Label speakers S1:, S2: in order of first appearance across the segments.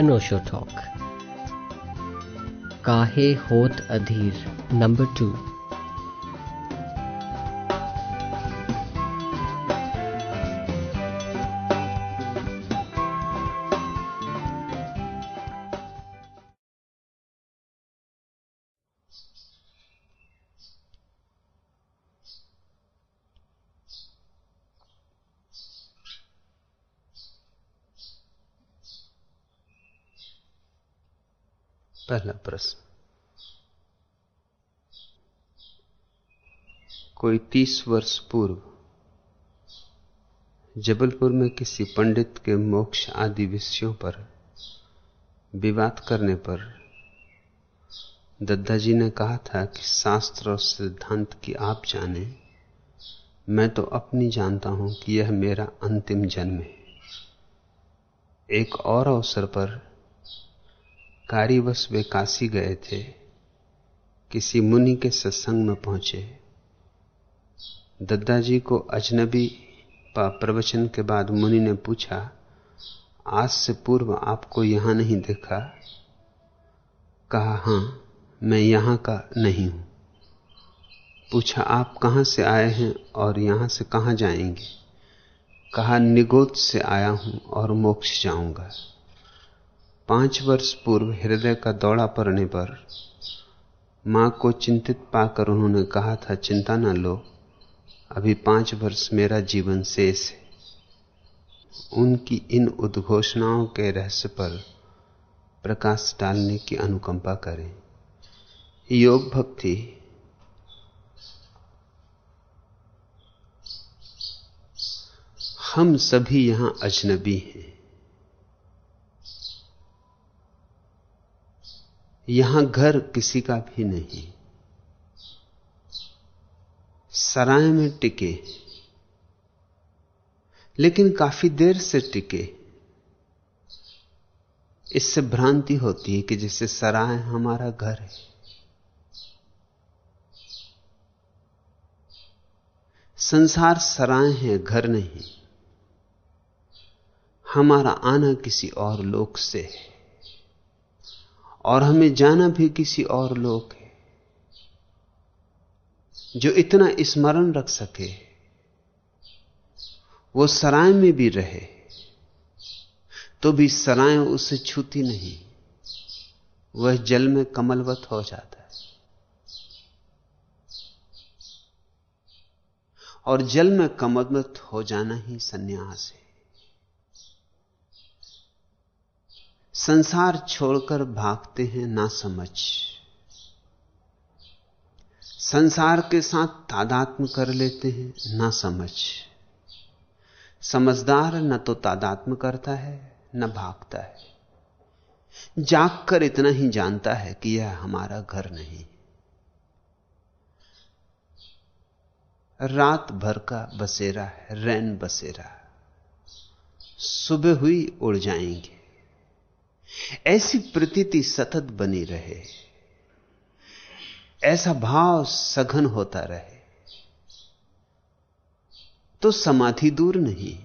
S1: अनोशो talk काहे होत अधीर number two
S2: पहला प्रश्न। कोई तीस वर्ष पूर्व जबलपुर में किसी पंडित के मोक्ष आदि विषयों पर विवाद करने पर दद्दा जी ने कहा था कि शास्त्र और सिद्धांत की आप जाने, मैं तो अपनी जानता हूँ कि यह मेरा अंतिम जन्म है। एक और अवसर पर कार्यवश वे काशी गए थे। किसी मुनि के सत्संग में पहुँचे। दद्दा जी को अजनबी पा प्रवचन के बाद मुनि ने पूछा, आज से पूर्व आपको यहाँ नहीं देखा? कहा, हाँ, मैं यहाँ का नहीं हूँ। पूछा, आप कहाँ से आए हैं और यहाँ से कहाँ जाएँगे? कहा, निगोद से आया हूँ और मोक्ष जाऊँगा। पाँच वर्ष पूर्व हृदय का दौड़ा पड़ने पर माँ को चिंतित पाकर उन्होंने कहा, था, चिंता न लो, अभी पाँच वर्ष मेरा जीवन शेष है। उनकी इन उद्घोषणाओं के रहस्य पर प्रकाश डालने की अनुकंपा करें। योग भक्ति हम सभी यहाँ अजनबी हैं। यहाँ घर किसी का भी नहीं। सराय में टिके। लेकिन काफ़ी देर से टिके। इससे भ्रांति होती है कि जैसे सराय हमारा घर है। संसार सराय है, घर नहीं। हमारा आना किसी और लोक से है। और हमें जाना भी किसी और लोक है, जो इतना स्मरण रख सके, वो सराय में भी रहे तो भी सराय उसे छूती नहीं, वह जल में कमलवत हो जाता है। और जल में कमलवत हो जाना ही सन्यास है। संसार छोड़कर भागते हैं ना समझ। संसार के साथ तादात्म कर लेते हैं, ना समझ। समझदार न तो तादात्म करता है, न भागता है। जाग कर इतना ही जानता है कि यह हमारा घर नहीं। रात भर का बसेरा है, रैन बसेरा। सुबह हुई उड़ जाएँगे। ऐसी प्रतीति सतत बनी रहे। ऐसा भाव सघन होता रहे। तो समाधि दूर नहीं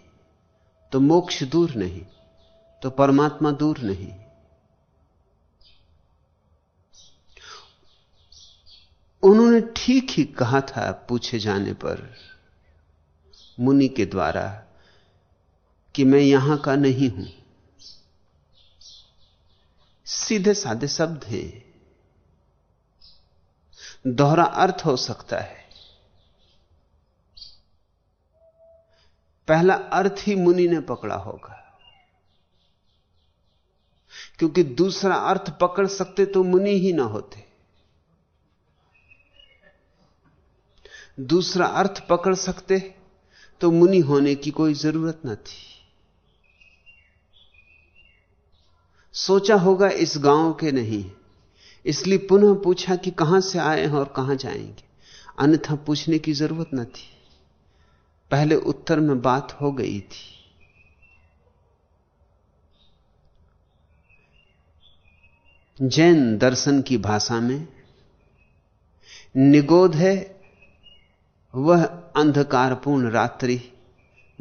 S2: तो मोक्ष दूर नहीं तो परमात्मा दूर नहीं। उन्होंने ठीक ही कहा था पूछे जाने पर मुनि के द्वारा कि मैं यहाँ का नहीं हूँ। सीधे साधे शब्द हैं। दोहरा अर्थ हो सकता है। पहला अर्थ ही मुनि ने पकड़ा होगा। क्योंकि दूसरा अर्थ पकड़ सकते तो मुनि ही ना होते। दूसरा अर्थ पकड़ सकते तो मुनि होने की कोई ज़रूरत न थी। सोचा होगा इस गाँव के नहीं। इसलिए पुनः पूछा कि कहाँ से आए हैं और कहाँ जाएँगे। अन्यथा पूछने की ज़रूरत न थी। पहले उत्तर में बात हो गई थी। जैन दर्शन की भाषा में, निगोध है, वह अंधकारपूर्ण रात्रि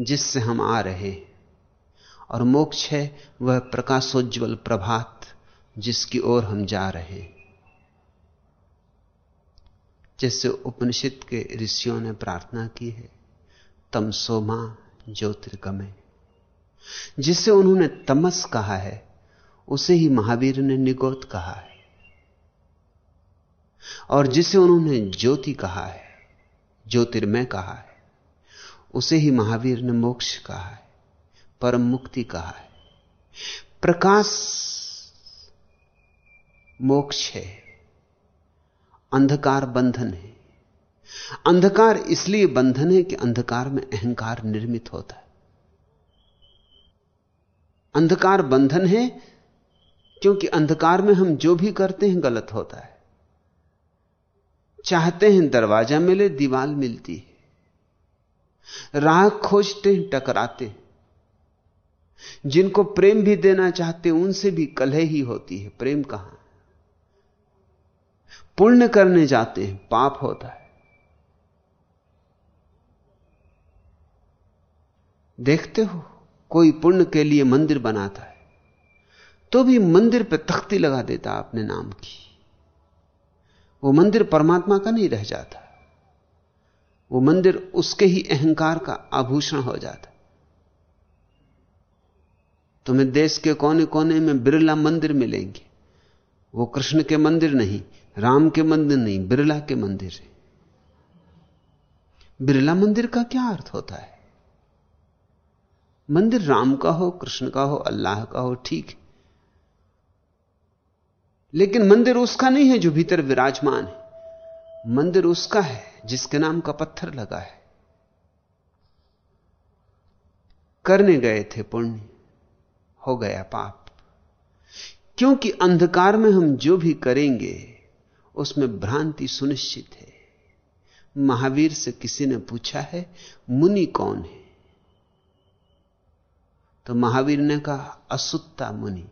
S2: जिससे हम आ रहे और मोक्ष है, वह प्रकाशोज्वल प्रभात जिसकी ओर हम जा रहे हैं। जैसे उपनिषद के ऋषियों ने प्रार्थना की है, तम सोमा ज्योतिर्गमय जिसे उन्होंने तमस कहा है, उसे ही महावीर ने निगोत कहा है। और जिसे उन्होंने ज्योति कहा है, ज्योतिर्मय कहा है, उसे ही महावीर ने मोक्ष कहा है। परम मुक्ति कहा है? प्रकाश मोक्ष है। अंधकार बंधन है। अंधकार इसलिए बंधन है कि अंधकार में अहंकार निर्मित होता है। अंधकार बंधन है क्योंकि अंधकार में हम जो भी करते हैं गलत होता है। चाहते हैं दरवाज़ा मिले, दीवाल मिलती है। राह खोजते हैं, टकराते हैं। जिनको प्रेम भी देना चाहते उनसे भी कलह ही होती है। प्रेम कहाँ? पुण्य करने जाते हैं, पाप होता है। देखते हो, कोई पुण्य के लिए मंदिर बनाता है तो भी मंदिर पर तख्ती लगा देता अपने नाम की। वो मंदिर परमात्मा का नहीं रह जाता। वो मंदिर उसके ही अहंकार का आभूषण हो जाता तुम्हें देश के कोने कोने में बिरला मंदिर मिलेंगे। वो कृष्ण के मंदिर नहीं, राम के मंदिर नहीं, बिरला के मंदिर है। बिरला मंदिर का क्या अर्थ होता है? मंदिर राम का हो, कृष्ण का हो, अल्लाह का हो, ठीक है। लेकिन मंदिर उसका नहीं है जो भीतर विराजमान है। मंदिर उसका है जिसके नाम का पत्थर लगा है। करने गए थे पुण्य। हो गया पाप। क्योंकि अंधकार में हम जो भी करेंगे, उसमें भ्रांति सुनिश्चित है। महावीर से किसी ने पूछा है, मुनि कौन है? तो महावीर ने कहा, असुत्ता मुनि।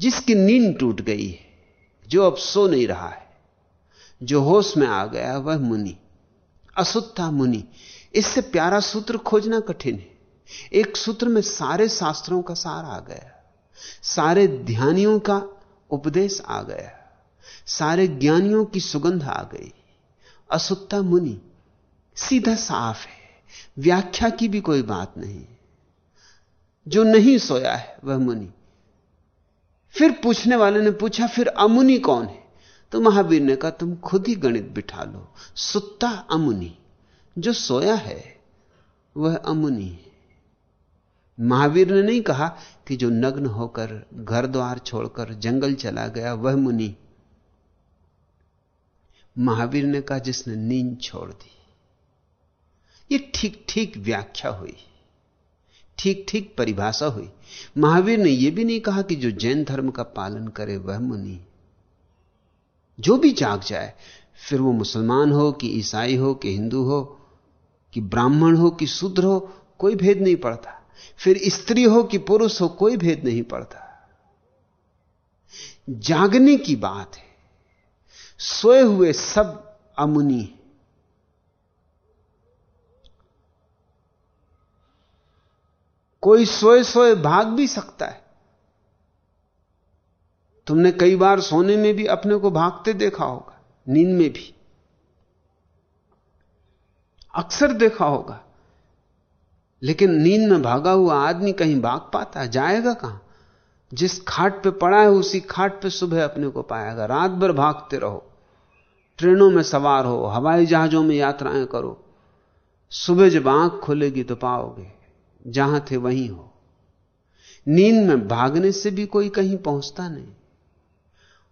S2: जिसकी नींद टूट गई है, जो अब सो नहीं रहा है, जो होश में आ गया वह मुनि। असुत्ता मुनि। इससे प्यारा सूत्र खोजना कठिन है। एक सूत्र में सारे शास्त्रों का सार आ गया। सारे ध्यानियों का उपदेश आ गया। सारे ज्ञानियों की सुगंध आ गई। असुत्ता मुनि, सीधा साफ़ है। व्याख्या की भी कोई बात नहीं। जो नहीं सोया है, वह मुनि। फिर पूछने वाले ने पूछा, फिर अमुनि कौन है? तो महावीर ने कहा, तुम खुद ही गणित बिठा लो। सुत्ता अमुनि। जो सोया है, वह अमुनि है। महावीर ने नहीं कहा कि जो नग्न होकर घर द्वार छोड़कर जंगल चला गया, वह मुनि। महावीर ने कहा, जिसने नींद छोड़ दी। ये ठीक ठीक व्याख्या हुई। ठीक ठीक परिभाषा हुई। महावीर ने यह भी नहीं कहा कि जो जैन धर्म का पालन करे, वह मुनि। जो भी जाग जाए, फिर वो मुसलमान हो कि ईसाई हो कि हिंदू हो, कि ब्राह्मण हो कि शूद्र हो, कोई भेद नहीं पड़ता। फिर स्त्री हो कि पुरुष हो कोई भेद नहीं पड़ता। जागने की बात है। सोए हुए सब अमुनि कोई सोए सोए भाग भी सकता है। तुमने कई बार सोने में भी अपने को भागते देखा होगा, नींद में भी। अक्सर देखा होगा। लेकिन नींद में भागा हुआ आदमी कहीं भाग पाता है, जाएगा कहाँ? जिस खाट पे पड़ा है, उसी खाट पे सुबह अपने को पाएगा। रात भर भागते रहो। ट्रेनों में सवार हो, हवाई जहाजों में यात्राएँ करो। सुबह जब आँख खुलेगी तो पाओगे, जहाँ थे वहीं हो। नींद में भागने से भी कोई कहीं पहुँचता नहीं।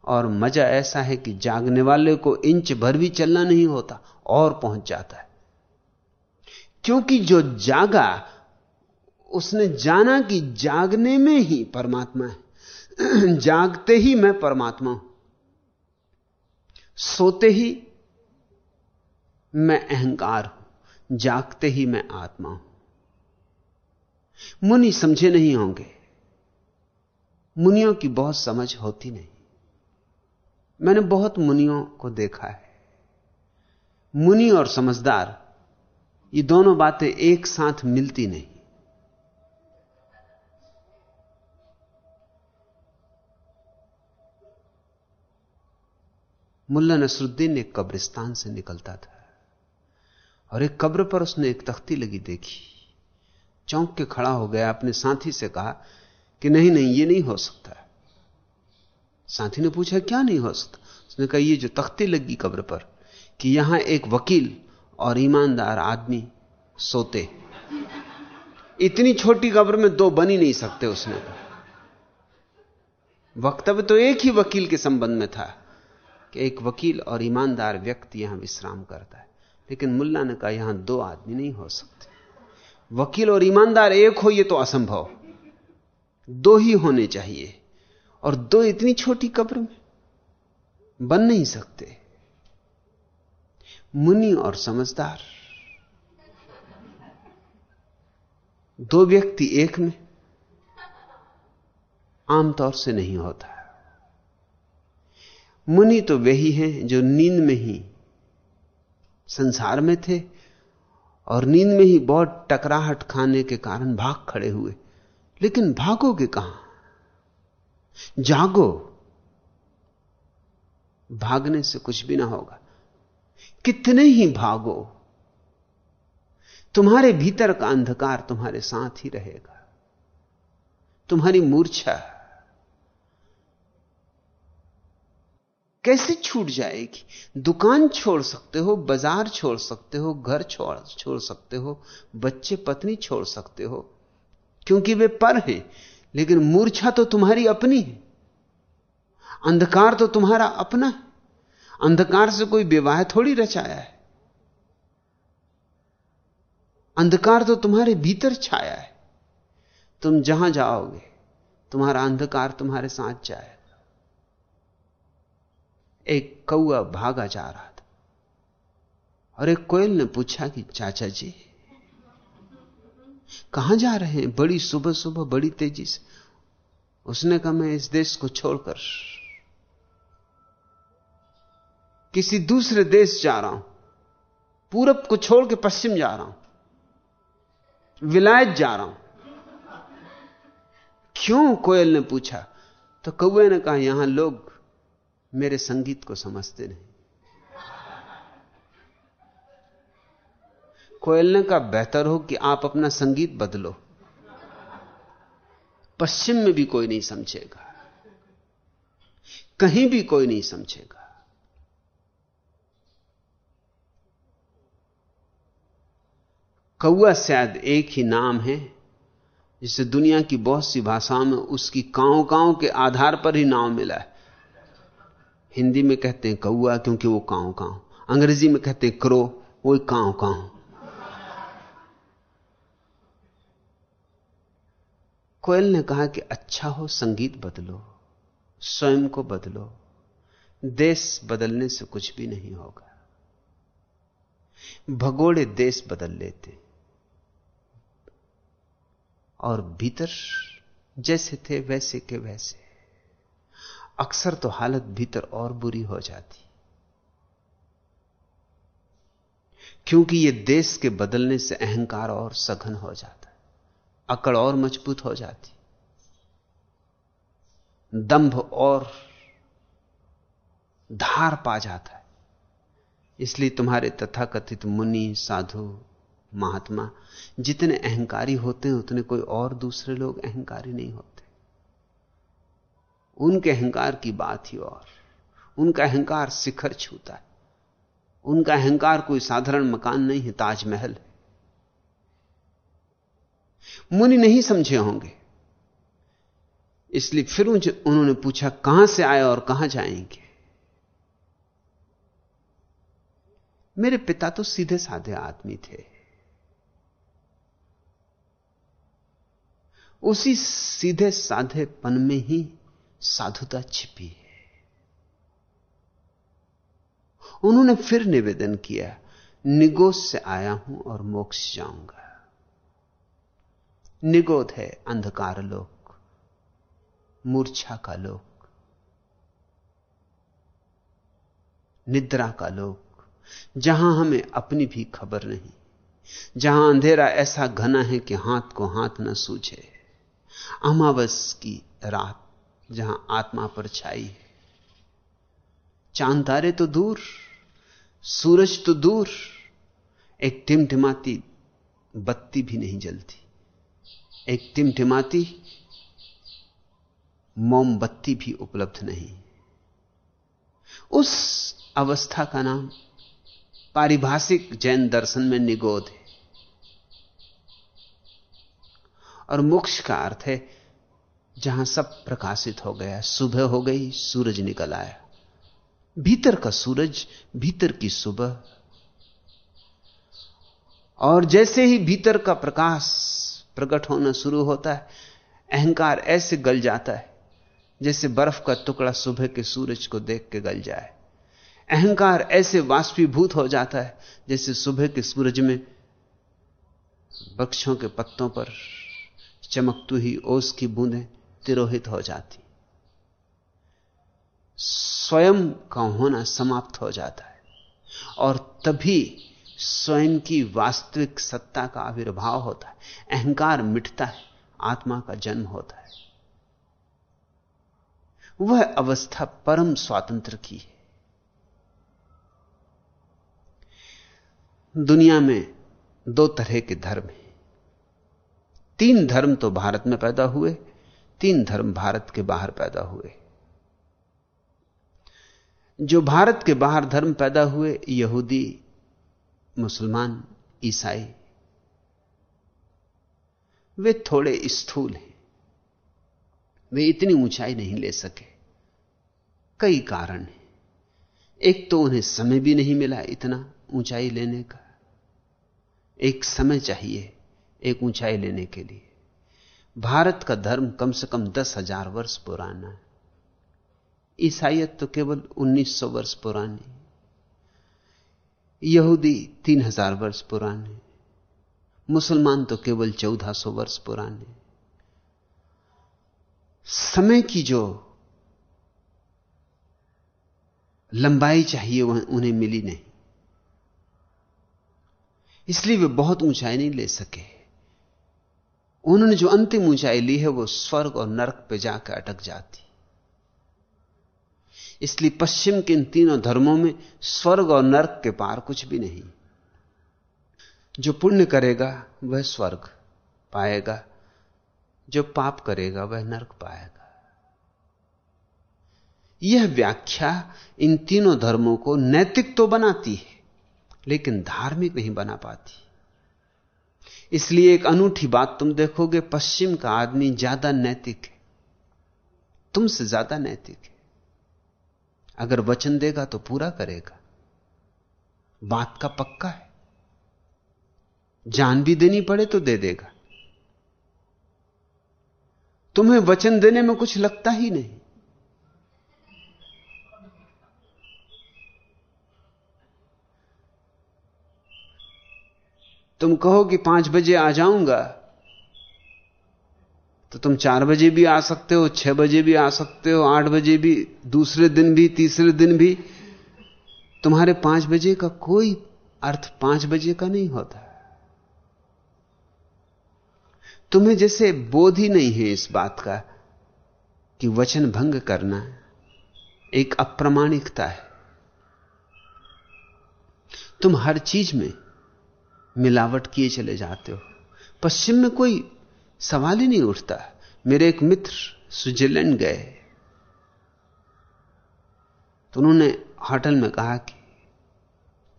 S2: और मज़ा ऐसा है कि जागने वाले को इंच भर भी चलना नहीं होता, और पहुँच जाता है। क्योंकि जो जागा, उसने जाना कि जागने में ही परमात्मा है। जागते ही मैं परमात्मा हूँ। सोते ही मैं अहंकार हूँ। जागते ही मैं आत्मा हूँ। मुनि समझे नहीं होंगे। मुनियों की बहुत समझ होती नहीं। मैंने बहुत मुनियों को देखा है। मुनि और समझदार ये दोनों बातें एक साथ मिलती नहीं। मुल्ला नसरुद्दीन एक कब्रिस्तान से निकलता था और एक कब्र पर उसने एक तख्ती लगी देखी। चौंक के खड़ा हो गया, अपने साथी से कहा कि नहीं नहीं, ये नहीं हो सकता। साथी ने पूछा, क्या नहीं हो सकता? उसने कहा, ये जो तख्ती लगी कब्र पर कि यहाँ एक वकील और ईमानदार आदमी सोते। इतनी छोटी कब्र में दो बन ही नहीं सकते उसने। वक्तव्य तो एक ही वकील के संबंध में था कि एक वकील और ईमानदार व्यक्ति यहाँ विश्राम करता है। लेकिन मुल्ला ने कहा, यहाँ दो आदमी नहीं हो सकते। वकील और ईमानदार एक हो यह तो असंभव। दो ही होने चाहिए। और दो इतनी छोटी कब्र में बन नहीं सकते। मुनि और समझदार। दो व्यक्ति एक में आमतौर से नहीं होता। मुनि तो वही ही जो नींद में ही संसार में थे और नींद में ही बहुत टकराहट खाने के कारण भाग खड़े हुए। लेकिन भागोगे कहाँ? जागो। भागने से कुछ भी ना होगा। कितने ही भागो, तुम्हारे भीतर का अंधकार तुम्हारे साथ ही रहेगा। तुम्हारी मूर्छा कैसे छूट जाएगी? दुकान छोड़ सकते हो, बाज़ार छोड़ सकते हो, घर छोड़ छोड़ सकते हो, बच्चे, पत्नी छोड़ सकते हो, क्योंकि वे पर हैं, लेकिन मूर्छा तो तुम्हारी अपनी है। अंधकार तो तुम्हारा अपना है। अंधकार से कोई विवाह थोड़ी रचाया है। अंधकार तो तुम्हारे भीतर छाया है। तुम जहाँ जाओगे, तुम्हारा अंधकार तुम्हारे साथ जाएगा। एक कौआ भागा जा रहा था, और एक कोयल ने पूछा कि, चाचा जी, कहाँ जा रहे हैं? बड़ी सुबह सुबह बड़ी तेज़ी से। उसने कहा, मैं इस देश को छोड़कर किसी दूसरे देश जा रहा हूँ। पूरब को छोड़ के पश्चिम जा रहा हूँ। विलायत जा रहा हूँ। क्यों कोयल ने पूछा? तो कौए ने कहा, यहाँ लोग मेरे संगीत को समझते नहीं। कोयल ने कहा, बेहतर हो कि आप अपना संगीत बदलो। पश्चिम में भी कोई नहीं समझेगा। कहीं भी कोई नहीं समझेगा। कौआ शायद एक ही नाम है जिसे दुनिया की बहुत सी भाषाओं में उसकी कांव कांव के आधार पर ही नाम मिला है। हिंदी में कहते हैं कौआ क्योंकि वो कांव कांव अंग्रेज़ी में कहते हैं क्रो, वो कांव कांव कोयल ने कहा कि अच्छा हो, संगीत बदलो, स्वयं को बदलो, देश बदलने से कुछ भी नहीं होगा। भगोड़े देश बदल लेते। और भीतर जैसे थे वैसे के वैसे। अक्सर तो हालत भीतर और बुरी हो जाती। क्योंकि यह देश के बदलने से अहंकार और सघन हो जाता अकड़ और मज़बूत हो जाती। दंभ और धार पा जाता है। इसलिए तुम्हारे तथाकथित मुनि, साधु महात्मा, जितने अहंकारी होते हैं, उतने कोई और दूसरे लोग अहंकारी नहीं होते। उनके अहंकार की बात ही और। उनका अहंकार शिखर छूता है। उनका अहंकार कोई साधारण मकान नहीं है, ताजमहल मुनि नहीं समझे होंगे। इसलिए फिर उन्होंने पूछा, कहाँ से आए और कहाँ जाएँगे? मेरे पिता तो सीधे साधे आदमी थे। उसी सीधे साधेपन में ही साधुता छिपी है। उन्होंने फिर निवेदन किया, निगोद से आया हूँ और मोक्ष जाऊँगा। निगोद है अंधकार लोक, मूर्छा का लोक, निद्रा का लोक, जहाँ हमें अपनी भी खबर नहीं, जहाँ अंधेरा ऐसा घना है कि हाथ को हाथ न सूझे। अमावस की रात, जहाँ आत्मा पर छाई है। चाँद तारे तो दूर, सूरज तो दूर, एक टिमटिमाती बत्ती भी नहीं जलती। एक टिमटिमाती मोमबत्ती भी उपलब्ध नहीं। उस अवस्था का नाम पारिभाषिक जैन दर्शन में निगोद है। और मोक्ष का अर्थ है, जहाँ सब प्रकाशित हो गया, सुबह हो गई, सूरज निकल आया। भीतर का सूरज, भीतर की सुबह। और जैसे ही भीतर का प्रकाश प्रकट होना शुरू होता है, अहंकार ऐसे गल जाता है, जैसे बर्फ़ का टुकड़ा सुबह के सूरज को देख के गल जाए। अहंकार ऐसे वाष्पीभूत हो जाता है, जैसे सुबह के सूरज में वृक्षों के पत्तों पर चमकती ही ओस की बूंदें तिरोहित हो जाती। स्वयं का होना समाप्त हो जाता है। और तभी स्वयं की वास्तविक सत्ता का आविर्भाव होता है। अहंकार मिटता है, आत्मा का जन्म होता है। वह अवस्था परम स्वातंत्र की है। दुनिया में दो तरह के धर्म हैं। तीन धर्म तो भारत में पैदा हुए, तीन धर्म भारत के बाहर पैदा हुए। जो भारत के बाहर धर्म पैदा हुए, यहूदी, मुसलमान, ईसाई, वे थोड़े स्थूल हैं। वे इतनी ऊंचाई नहीं ले सके। कई कारण हैं। एक तो उन्हें समय भी नहीं मिला इतना ऊंचाई लेने का। एक समय चाहिए। एक ऊंचाई लेने के लिए। भारत का धर्म कम से कम दस हज़ार वर्ष पुराना है। ईसाइयत तो केवल 1900 वर्ष पुरानी यहूदी तीन हज़ार वर्ष पुराने मुसलमान तो केवल चौदह सौ वर्ष पुराने समय की जो लंबाई चाहिए वह उन्हें मिली नहीं। इसलिए वे बहुत ऊंचाई नहीं ले सके। उन्होंने जो अंतिम ऊंचाई ली है, वो स्वर्ग और नरक पे जाकर अटक जाती। इसलिए पश्चिम के इन तीनों धर्मों में स्वर्ग और नरक के पार कुछ भी नहीं। जो पुण्य करेगा, वह स्वर्ग पाएगा। जो पाप करेगा, वह नरक पाएगा। यह व्याख्या इन तीनों धर्मों को नैतिक तो बनाती है, लेकिन धार्मिक नहीं बना पाती। इसलिए एक अनूठी बात तुम देखोगे, पश्चिम का आदमी ज़्यादा नैतिक है। तुमसे ज़्यादा नैतिक है। अगर वचन देगा तो पूरा करेगा। बात का पक्का है। जान भी देनी पड़े तो दे देगा। तुम्हें वचन देने में कुछ लगता ही नहीं। तुम कहो कि पाँच बजे आ जाऊँगा तो तुम चार बजे भी आ सकते हो, छह बजे भी आ सकते हो, आठ बजे भी, दूसरे दिन भी, तीसरे दिन भी। तुम्हारे पाँच बजे का कोई अर्थ पाँच बजे का नहीं होता। तुम्हें जैसे बोध ही नहीं है इस बात का कि वचन भंग करना एक अप्रमाणिकता है। तुम हर चीज़ में मिलावट किए चले जाते हो। पश्चिम में कोई सवाल ही नहीं उठता। मेरे एक मित्र स्विट्जरलैंड गए। तो उन्होंने होटल में कहा कि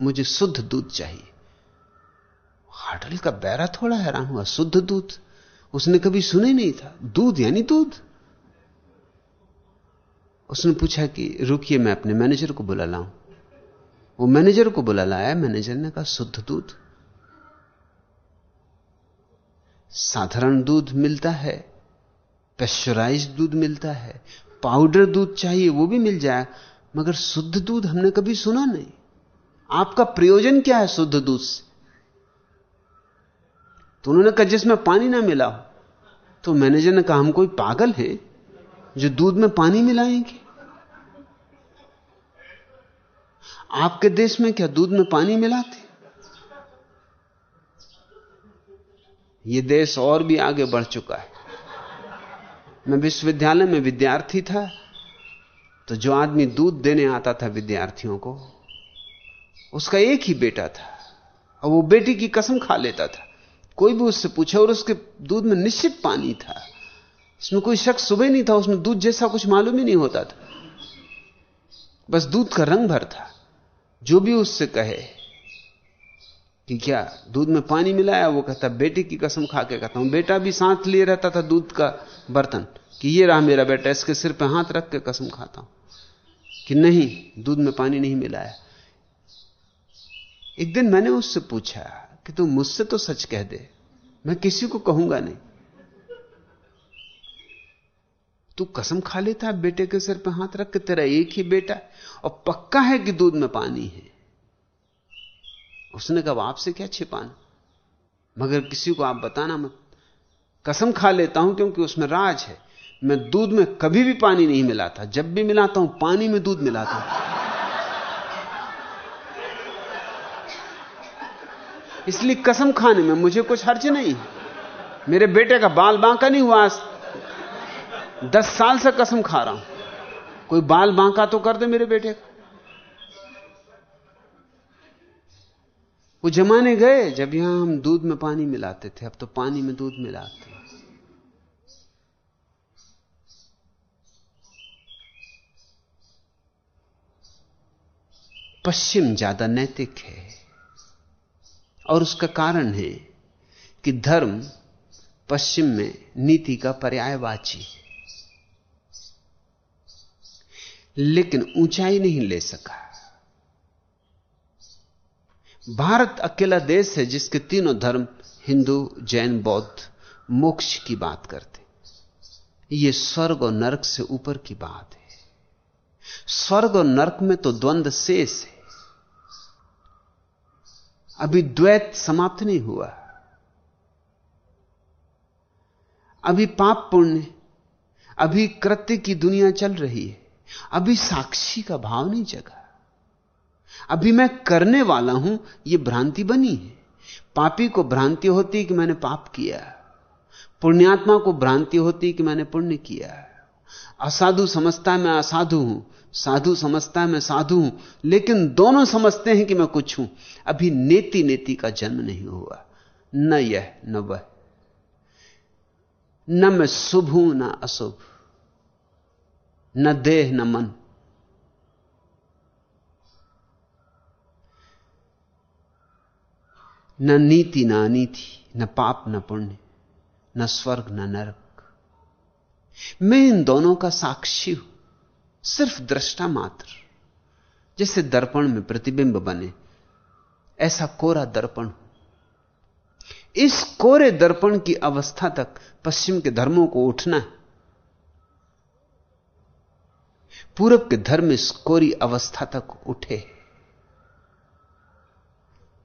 S2: मुझे शुद्ध दूध चाहिए। होटल का बैरा थोड़ा हैरान हुआ। शुद्ध दूध? उसने कभी सुने नहीं था। दूध यानी दूध? उसने पूछा कि रुकिए, मैं अपने मैनेजर को बुला लाऊं। वो मैनेजर को बुला लाया। मैनेजर ने कहा, शुद्ध दूध? साधारण दूध मिलता है पेस्चराइज दूध मिलता है, पाउडर दूध चाहिए वो भी मिल जाए, मगर शुद्ध दूध हमने कभी सुना नहीं। आपका प्रयोजन क्या है शुद्ध दूध से? तो उन्होंने कहा, जिसमें पानी ना मिला हो। तो मैनेजर ने कहा, हम कोई पागल हैं जो दूध में पानी मिलाएँगे? आपके देश में क्या दूध में पानी मिलाते ये देश और भी आगे बढ़ चुका है। मैं विश्वविद्यालय में विद्यार्थी था तो जो आदमी दूध देने आता था विद्यार्थियों को, उसका एक ही बेटा था। और वो बेटी की कसम खा लेता था। कोई भी उससे पूछे और उसके दूध में निश्चित पानी था। इसमें कोई शक सुबह नहीं था, उसमें दूध जैसा कुछ मालूम ही नहीं होता था। बस दूध का रंग भर था। जो भी उससे कहे कि क्या दूध में पानी मिलाया? वो कहता, बेटे की कसम खा के कहता हूँ, बेटा भी साथ लिए रहता था दूध का बर्तन कि ये रहा मेरा बेटा, इसके सिर पे हाथ रख के कसम खाता हूँ कि नहीं, दूध में पानी नहीं मिलाया। एक दिन मैंने उससे पूछा कि तू मुझसे तो सच कह दे, मैं किसी को कहूँगा नहीं। तू कसम खा लेता बेटे के सिर पे हाथ रख के, तेरा एक ही बेटा और पक्का है कि दूध में पानी है। उसने कहा आपसे क्या छिपाना? मगर किसी को आप बताना मत। कसम खा लेता हूँ क्योंकि उसमें राज है। मैं दूध में कभी भी पानी नहीं मिलाता। जब भी मिलाता हूँ, पानी में दूध मिलाता हूँ। इसलिए कसम खाने में मुझे कुछ हर्ज नहीं। मेरे बेटे का बाल बांका नहीं हुआ दस साल से कसम खा रहा हूँ। कोई बाल बांका तो कर दे मेरे बेटे का। वो जमाने गए, जब यहाँ हम दूध में पानी मिलाते थे, अब तो पानी में दूध मिलाते पश्चिम ज़्यादा नैतिक है, और उसका कारण है कि धर्म पश्चिम में नीति का पर्यायवाची है। लेकिन ऊंचाई नहीं ले सका। भारत अकेला देश है जिसके तीनों धर्म, हिंदू, जैन, बौद्ध, मोक्ष की बात करते यह स्वर्ग और नरक से ऊपर की बात है। स्वर्ग और नरक में तो द्वंद्व शेष है। अभी द्वैत समाप्त नहीं हुआ। अभी पाप पुण्य, अभी कृत्य की दुनिया चल रही है। अभी साक्षी का भाव नहीं जगा। अभी मैं करने वाला हूँ यह भ्रांति बनी है। पापी को भ्रांति होती कि मैंने पाप किया? पुण्यात्मा को भ्रांति होती कि मैंने पुण्य किया? असाधु समझता है मैं असाधु हूँ, साधु समझता है मैं साधु हूँ, लेकिन दोनों समझते हैं कि मैं कुछ हूँ। अभी नेति नेति का जन्म नहीं हुआ, न यह, न वह। न मैं शुभ हूँ, न अशुभ। न देह, न मन। न नीति न अनीति न पाप न पुण्य, न स्वर्ग न नरक। मैं इन दोनों का साक्षी हूँ, सिर्फ़ दृष्टा मात्र। जैसे दर्पण में प्रतिबिंब बने, ऐसा कोरा दर्पण इस कोरे दर्पण की अवस्था तक पश्चिम के धर्मों को उठना है। पूरब के धर्म इस कोरी अवस्था तक उठे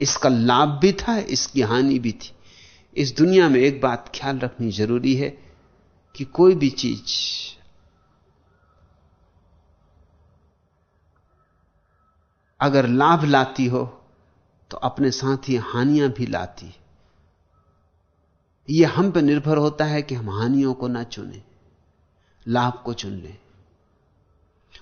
S2: इसका लाभ भी था, इसकी हानि भी थी। इस दुनिया में एक बात ख्याल रखनी ज़रूरी है कि कोई भी चीज़ अगर लाभ लाती हो तो अपने साथ ही हानियाँ भी लाती। यह हम पर निर्भर होता है कि हम हानियों को ना चुने, लाभ को चुन लें।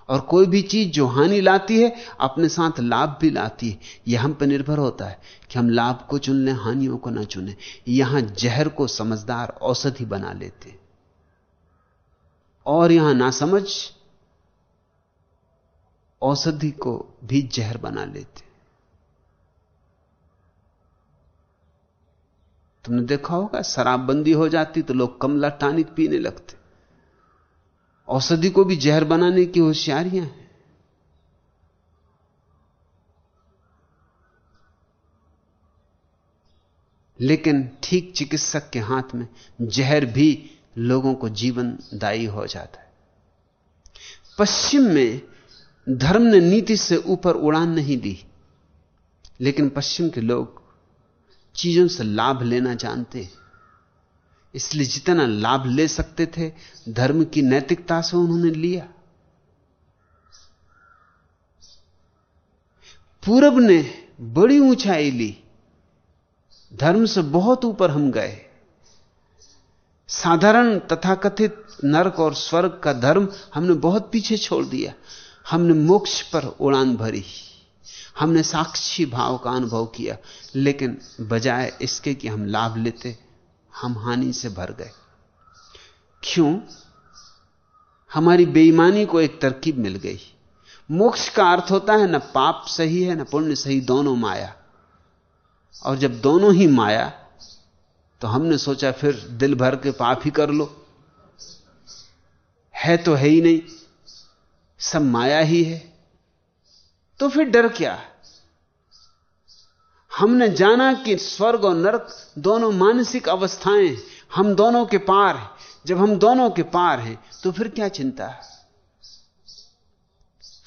S2: और कोई भी चीज़ जो हानि लाती है, अपने साथ लाभ भी लाती है। यह हम पर निर्भर होता है कि हम लाभ को चुन लें हानियों को ना चुने। यहाँ जहर को समझदार औषधि बना लेते और यहाँ ना समझ औषधि को भी जहर बना लेते तुमने देखा होगा, शराबबंदी हो जाती तो लोग कमला टानिक पीने लगते। औषधि को भी जहर बनाने की होशियारियाँ हैं। लेकिन ठीक चिकित्सक के हाथ में जहर भी लोगों को जीवनदायी हो जाता है। पश्चिम में धर्म ने नीति से ऊपर उड़ान नहीं दी, लेकिन पश्चिम के लोग चीज़ों से लाभ लेना जानते इसलिए जितना लाभ ले सकते थे, धर्म की नैतिकता से उन्होंने लिया। पूरब ने बड़ी ऊंचाई ली। धर्म से बहुत ऊपर हम गए। साधारण तथाकथित नरक और स्वर्ग का धर्म हमने बहुत पीछे छोड़ दिया। हमने मोक्ष पर उड़ान भरी। हमने साक्षी भाव का अनुभव किया। लेकिन बजाय इसके कि हम लाभ लेते हम हानि से भर गए। क्यों? हमारी बेईमानी को एक तरकीब मिल गई। मोक्ष का अर्थ होता है ना पाप सही है, ना पुण्य सही, दोनों माया। और जब दोनों ही माया तो हमने सोचा फिर दिल भर के पाप ही कर लो। है तो है ही नहीं, सब माया ही है। तो फिर डर क्या? हमने जाना कि स्वर्ग और नरक दोनों मानसिक अवस्थाएँ हम दोनों के पार हैं। जब हम दोनों के पार हैं तो फिर क्या चिंता है?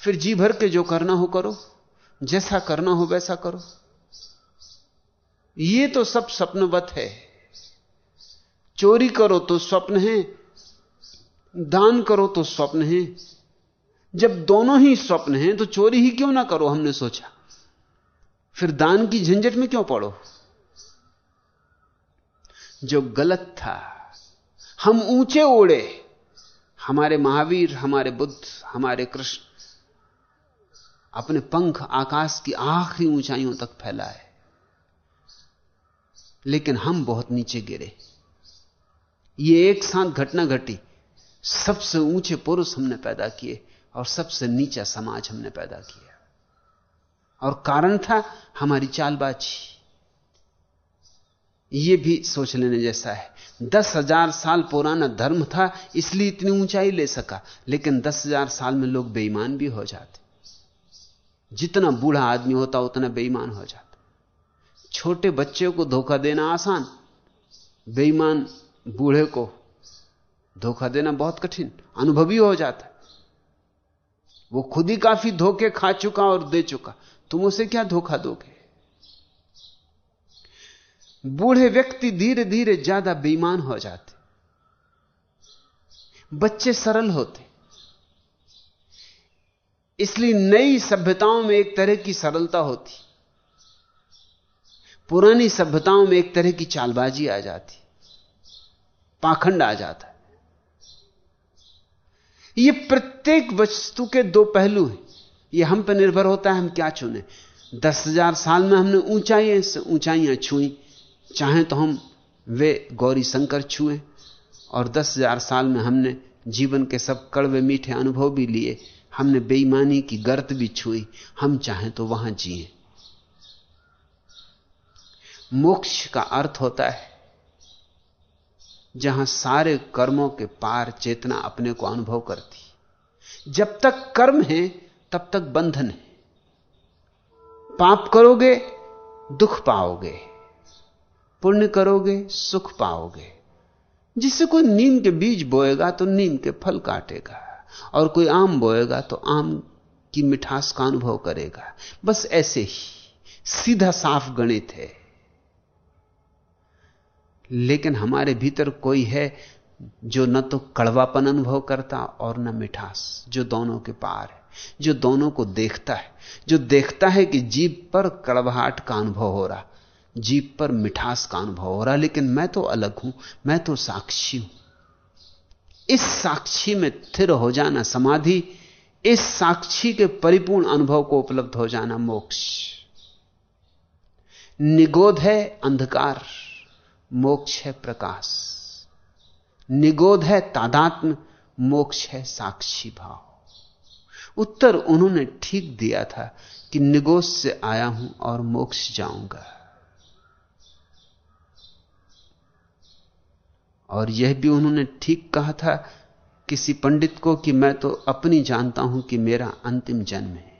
S2: फिर जी भर के जो करना हो करो। जैसा करना हो वैसा करो। ये तो सब स्वप्नवत है। चोरी करो तो स्वप्न है। दान करो तो स्वप्न है। जब दोनों ही स्वप्न हैं तो चोरी ही क्यों ना करो, हमने सोचा। फिर दान की झंझट में क्यों पड़ो? जो गलत था, हम ऊँचे उड़े हमारे महावीर, हमारे बुद्ध, हमारे कृष्ण, अपने पंख आकाश की आखिरी ऊंचाइयों तक फैलाए। लेकिन हम बहुत नीचे गिरे। ये एक साथ घटना घटी। सबसे ऊँचे पुरुष हमने पैदा किए और सबसे नीचा समाज हमने पैदा किया। और कारण था हमारी चालबाजी। यह भी सोच लेने जैसा है। दस हज़ार साल पुराना धर्म था, इसलिए इतनी ऊंचाई ले सका, लेकिन दस हज़ार साल में लोग बेईमान भी हो जाते। जितना बूढ़ा आदमी होता, उतना बेईमान हो जाता। छोटे बच्चे को धोखा देना आसान, बेईमान बूढ़े को धोखा देना बहुत कठिन, अनुभवी हो जाता। वो खुद ही काफ़ी धोखे खा चुका और दे चुका। तुम उसे क्या धोखा दोगे? बूढ़े व्यक्ति धीरे धीरे ज़्यादा बेईमान हो जाते। बच्चे सरल होते। इसलिए नई सभ्यताओं में एक तरह की सरलता होती। पुरानी सभ्यताओं में एक तरह की चालबाजी आ जाती। पाखंड आ जाता। है ये प्रत्येक वस्तु के दो पहलू हैं। ये हम पर निर्भर होता है, हम क्या चुने? दस हज़ार साल में हमने ऊंचाई से ऊंचाइयाँ छुई। चाहे तो हम वे गौरी शंकर छुए, और दस हज़ार साल में हमने जीवन के सब कड़वे मीठे अनुभव भी लिए। हमने बेईमानी की गर्त भी छुई। हम चाहें तो वहाँ जिए। मोक्ष का अर्थ होता है, जहाँ सारे कर्मों के पार चेतना अपने को अनुभव करती। जब तक कर्म है तब तक बंधन है। पाप करोगे, दुख पाओगे, पुण्य करोगे, सुख पाओगे। जिससे कोई नीम के बीज बोएगा तो नीम के फल काटेगा, और कोई आम बोएगा तो आम की मिठास का अनुभव करेगा। बस ऐसे ही, सीधा साफ़ गणित है। लेकिन हमारे भीतर कोई है जो न तो कड़वापन अनुभव करता और न मिठास, जो दोनों के पार है, जो दोनों को देखता है, जो देखता है कि जीप पर कड़वाहट का अनुभव हो रहा जीप पर मिठास का अनुभव हो रहा, लेकिन मैं तो अलग हूँ, मैं तो साक्षी हूँ। इस साक्षी में स्थिर हो जाना, समाधि, इस साक्षी के परिपूर्ण अनुभव को उपलब्ध हो जाना मोक्ष। निगोध है अंधकार, मोक्ष है प्रकाश। निगोध है तादात्म मोक्ष है साक्षी भाव। उत्तर उन्होंने ठीक दिया था कि निगोद से आया हूँ और मोक्ष जाऊँगा। और यह भी उन्होंने ठीक कहा था किसी पंडित को कि मैं तो अपनी जानता हूँ कि मेरा अंतिम जन्म है।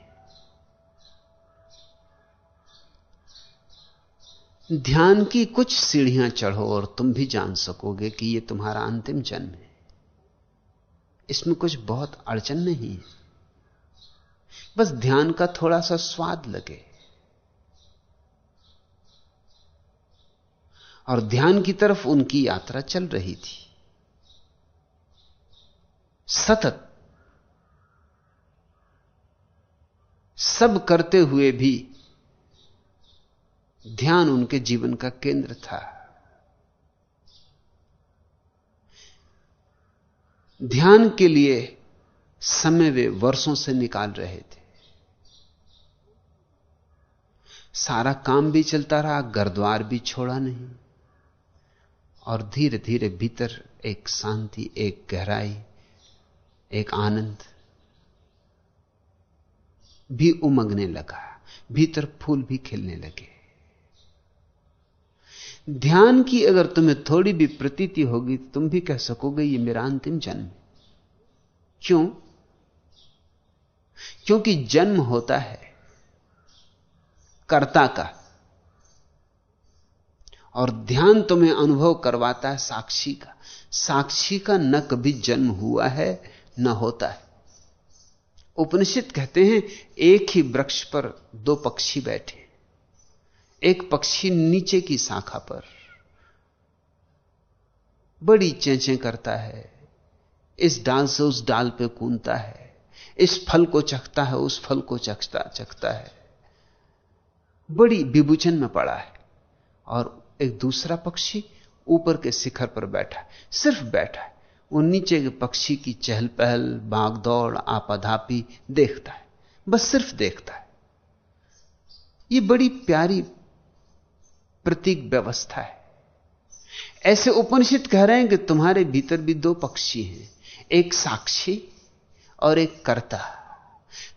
S2: ध्यान की कुछ सीढ़ियाँ चढ़ो और तुम भी जान सकोगे कि यह तुम्हारा अंतिम जन्म है। इसमें कुछ बहुत अड़चन नहीं है। बस ध्यान का थोड़ा सा स्वाद लगे। और ध्यान की तरफ़ उनकी यात्रा चल रही थी। सतत। सब करते हुए भी ध्यान उनके जीवन का केंद्र था। ध्यान के लिए समय वे वर्षों से निकाल रहे थे। सारा काम भी चलता रहा घर द्वार भी छोड़ा नहीं, और धीरे धीरे भीतर एक शांति, एक गहराई, एक आनंद भी उमगने लगा, भीतर फूल भी खिलने लगे। ध्यान की अगर तुम्हें थोड़ी भी प्रतीति होगी तो तुम भी कह सकोगे, ये मेरा अंतिम जन्म क्यों? क्योंकि जन्म होता है कर्ता का, और ध्यान तुम्हें अनुभव करवाता है साक्षी का। साक्षी का न कभी जन्म हुआ है, न होता है। उपनिषद कहते हैं, एक ही वृक्ष पर दो पक्षी बैठे। एक पक्षी नीचे की शाखा पर बड़ी चेंचे करता है, इस डाल से उस डाल पे कूदता है, इस फल को चखता है, उस फल को चखता चखता है। बड़ी विभूचन में पड़ा है और एक दूसरा पक्षी ऊपर के शिखर पर बैठा है, सिर्फ़ बैठा है। वो नीचे के पक्षी की चहल पहल भागदौड़, आपाधापी देखता है, बस सिर्फ़ देखता है। ये बड़ी प्यारी प्रतीक व्यवस्था है। ऐसे उपनिषद कह रहे हैं कि तुम्हारे भीतर भी दो पक्षी हैं, एक साक्षी और एक कर्ता।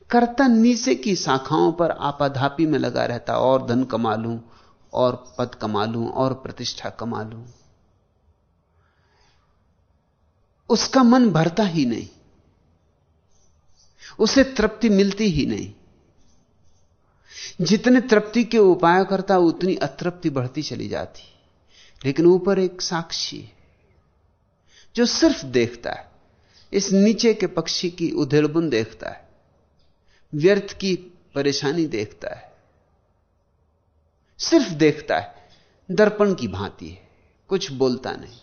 S2: कर्ता नीचे की शाखाओं पर आपाधापी में लगा रहता, और धन कमा लूँ, और पद कमा लूँ, और प्रतिष्ठा कमा लूँ। उसका मन भरता ही नहीं, उसे तृप्ति मिलती ही नहीं। जितने तृप्ति के उपाय करता, उतनी अतृप्ति बढ़ती चली जाती। लेकिन ऊपर एक साक्षी जो सिर्फ़ देखता है, इस नीचे के पक्षी की उधेड़बुन देखता है, व्यर्थ की परेशानी देखता है, सिर्फ़ देखता है, दर्पण की भांति है, कुछ बोलता नहीं।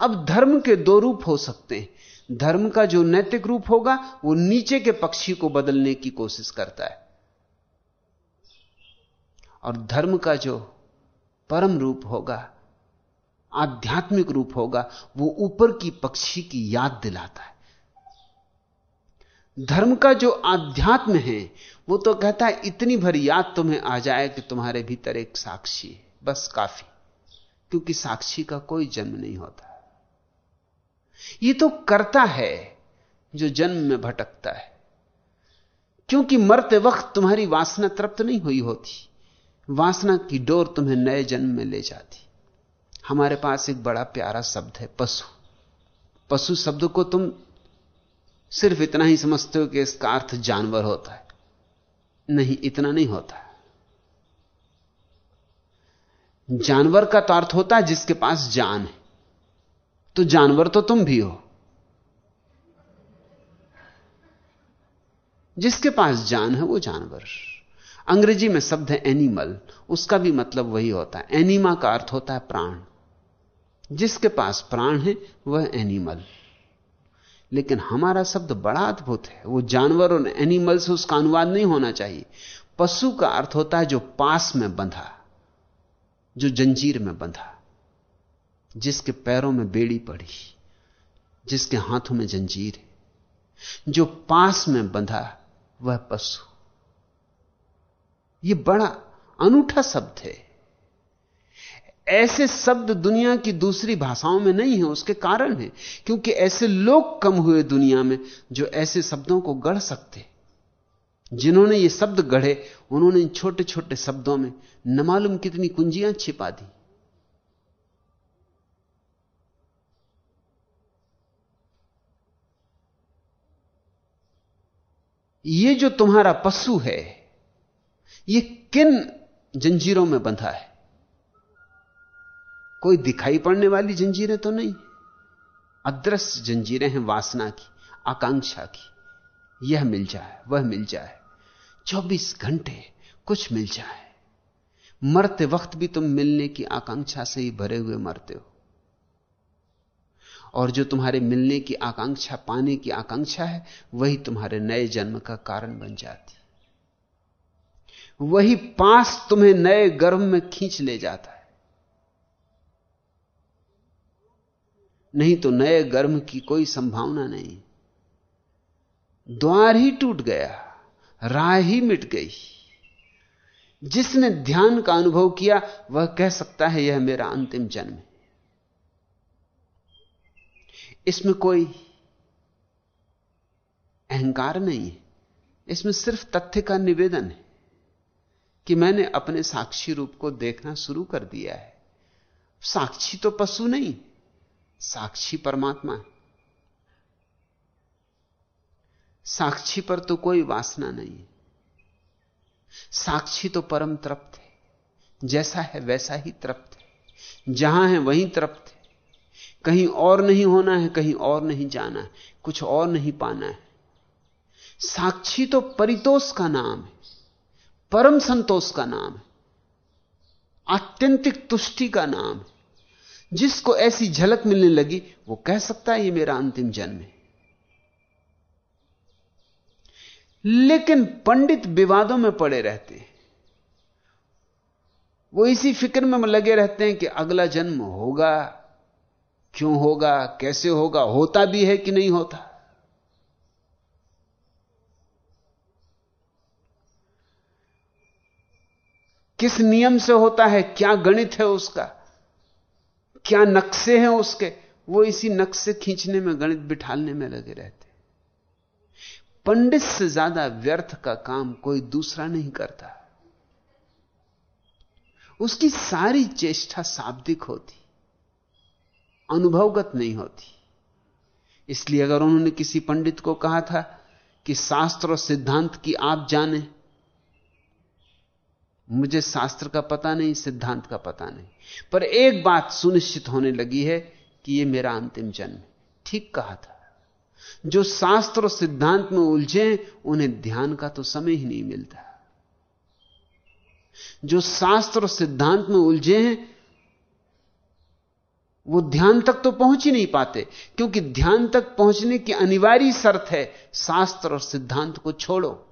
S2: अब धर्म के दो रूप हो सकते हैं धर्म का जो नैतिक रूप होगा, वो नीचे के पक्षी को बदलने की कोशिश करता है। और धर्म का जो परम रूप होगा, आध्यात्मिक रूप होगा, वो ऊपर की पक्षी की याद दिलाता है। धर्म का जो आध्यात्म है, वो तो कहता है, इतनी भर याद तुम्हें आ जाए कि तुम्हारे भीतर एक साक्षी है। बस काफ़ी, क्योंकि साक्षी का कोई जन्म नहीं होता। ये तो करता है जो जन्म में भटकता है। क्योंकि मरते वक्त तुम्हारी वासना तृप्त नहीं हुई होती। वासना की डोर तुम्हें नए जन्म में ले जाती। हमारे पास एक बड़ा प्यारा शब्द है, पशु। पशु शब्द को तुम सिर्फ़ इतना ही समझते हो कि इसका अर्थ जानवर होता है। नहीं, इतना नहीं होता। जानवर का तो अर्थ होता है जिसके पास जान है। तो जानवर तो तुम भी हो। जिसके पास जान है वो जानवर। अंग्रेज़ी में शब्द है एनिमल उसका भी मतलब वही होता है। एनिमा का अर्थ होता है प्राण। जिसके पास प्राण है, वह एनिमल लेकिन हमारा शब्द बड़ा अद्भुत है। वो जानवर और एनिमल से उसका अनुवाद नहीं होना चाहिए। पशु का अर्थ होता है जो पास में बंधा, जो जंजीर में बंधा। जिसके पैरों में बेड़ी पड़ी, जिसके हाथों में जंजीर है, जो पास में बंधा वह पशु। यह बड़ा अनूठा शब्द है। ऐसे शब्द दुनिया की दूसरी भाषाओं में नहीं है, उसके कारण है, क्योंकि ऐसे लोग कम हुए दुनिया में जो ऐसे शब्दों को गढ़ सकते। जिन्होंने ये शब्द गढ़े, उन्होंने छोटे छोटे शब्दों में न मालूम कितनी कुंजियाँ छिपा दी। ये जो तुम्हारा पशु है, ये किन जंजीरों में बंधा है? कोई दिखाई पड़ने वाली जंजीरें तो नहीं। अदृश्य जंजीरें हैं वासना की, आकांक्षा की। यह मिल जाए, वह मिल जाए। 24 घंटे कुछ मिल जाए। मरते वक्त भी तुम मिलने की आकांक्षा से ही भरे हुए मरते हो। और जो तुम्हारे मिलने की आकांक्षा, पाने की आकांक्षा है, वही तुम्हारे नए जन्म का कारण बन जाती। वही पास तुम्हें नए गर्भ में खींच ले जाता है। नहीं तो नए गर्भ की कोई संभावना नहीं। द्वार ही टूट गया, राह ही मिट गई। जिसने ध्यान का अनुभव किया, वह कह सकता है यह मेरा अंतिम जन्म है। इसमें कोई अहंकार नहीं है। इसमें सिर्फ़ तथ्य का निवेदन है कि मैंने अपने साक्षी रूप को देखना शुरू कर दिया है। साक्षी तो पशु नहीं, साक्षी परमात्मा है। साक्षी पर तो कोई वासना नहीं है। साक्षी तो परम तृप्त है, जैसा है वैसा ही तृप्त है। जहाँ है वहीं तृप्त है। कहीं और नहीं होना है, कहीं और नहीं जाना है, कुछ और नहीं पाना है। साक्षी तो परितोष का नाम है, परम संतोष का नाम है, आत्यंतिक तुष्टि का नाम है। जिसको ऐसी झलक मिलने लगी, वो कह सकता है ये मेरा अंतिम जन्म है। लेकिन पंडित विवादों में पड़े रहते हैं। वो इसी फ़िक्र में लगे रहते हैं कि अगला जन्म होगा क्यों होगा, कैसे होगा, होता भी है कि नहीं होता? किस नियम से होता है, क्या गणित है उसका, क्या नक्शे हैं उसके, वो इसी नक्शे खींचने में, गणित बिठालने में लगे रहते पंडित से ज़्यादा व्यर्थ का काम कोई दूसरा नहीं करता। उसकी सारी चेष्टा शाब्दिक होती। अनुभवगत नहीं होती। इसलिए अगर उन्होंने किसी पंडित को कहा था कि शास्त्र और सिद्धांत की आप जाने, मुझे शास्त्र का पता नहीं, सिद्धांत का पता नहीं। पर एक बात सुनिश्चित होने लगी है कि यह मेरा अंतिम जन्म ठीक कहा था। जो शास्त्र और सिद्धांत में उलझे, उन्हें ध्यान का तो समय ही नहीं मिलता। जो शास्त्र और सिद्धांत में उलझे हैं वो ध्यान तक तो पहुँच ही नहीं पाते, क्योंकि ध्यान तक पहुँचने की अनिवार्य शर्त है, शास्त्र और सिद्धांत को छोड़ो।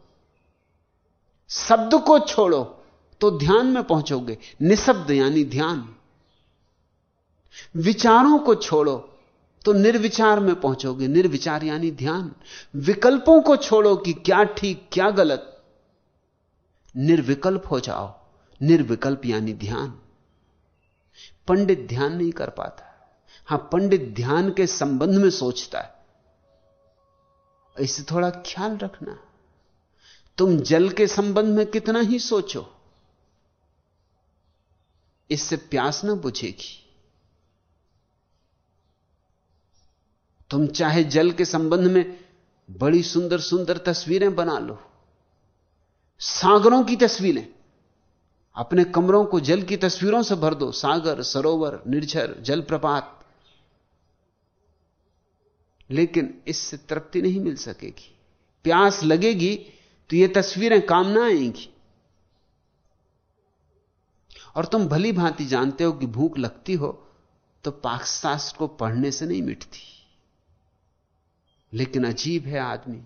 S2: शब्द को छोड़ो तो ध्यान में पहुंचोगे। निशब्द यानी ध्यान। विचारों को छोड़ो तो निर्विचार में पहुंचोगे। निर्विचार यानी ध्यान। विकल्पों को छोड़ो कि क्या ठीक, क्या गलत। निर्विकल्प हो जाओ। निर्विकल्प यानी ध्यान। पंडित ध्यान नहीं कर पाता। हाँ, पंडित ध्यान के संबंध में सोचता है। इसे थोड़ा ख्याल रखना। तुम जल के संबंध में कितना ही सोचो, इससे प्यास ना बुझेगी। तुम चाहे जल के संबंध में बड़ी सुंदर सुंदर तस्वीरें बना लो, सागरों की तस्वीरें, अपने कमरों को जल की तस्वीरों से भर दो, सागर, सरोवर, निर्झर, जलप्रपात। लेकिन इससे तृप्ति नहीं मिल सकेगी। प्यास लगेगी तो ये तस्वीरें काम ना आएँगी। और तुम भली भांति जानते हो कि भूख लगती हो तो पाकशास्त्र को पढ़ने से नहीं मिटती। लेकिन अजीब है आदमी।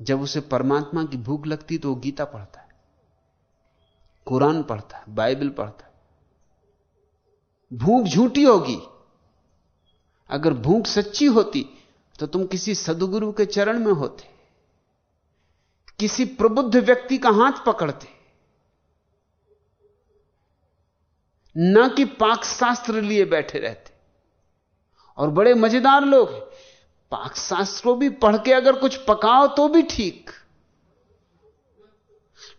S2: जब उसे परमात्मा की भूख लगती तो वो गीता पढ़ता है, कुरान पढ़ता है, बाइबल पढ़ता है। भूख झूठी होगी। अगर भूख सच्ची होती तो तुम किसी सदगुरु के चरण में होते, किसी प्रबुद्ध व्यक्ति का हाथ पकड़ते। ना कि पाक शास्त्र लिए बैठे रहते। और बड़े मज़ेदार लोग पाक शास्त्र भी पढ़ के अगर कुछ पकाओ तो भी ठीक।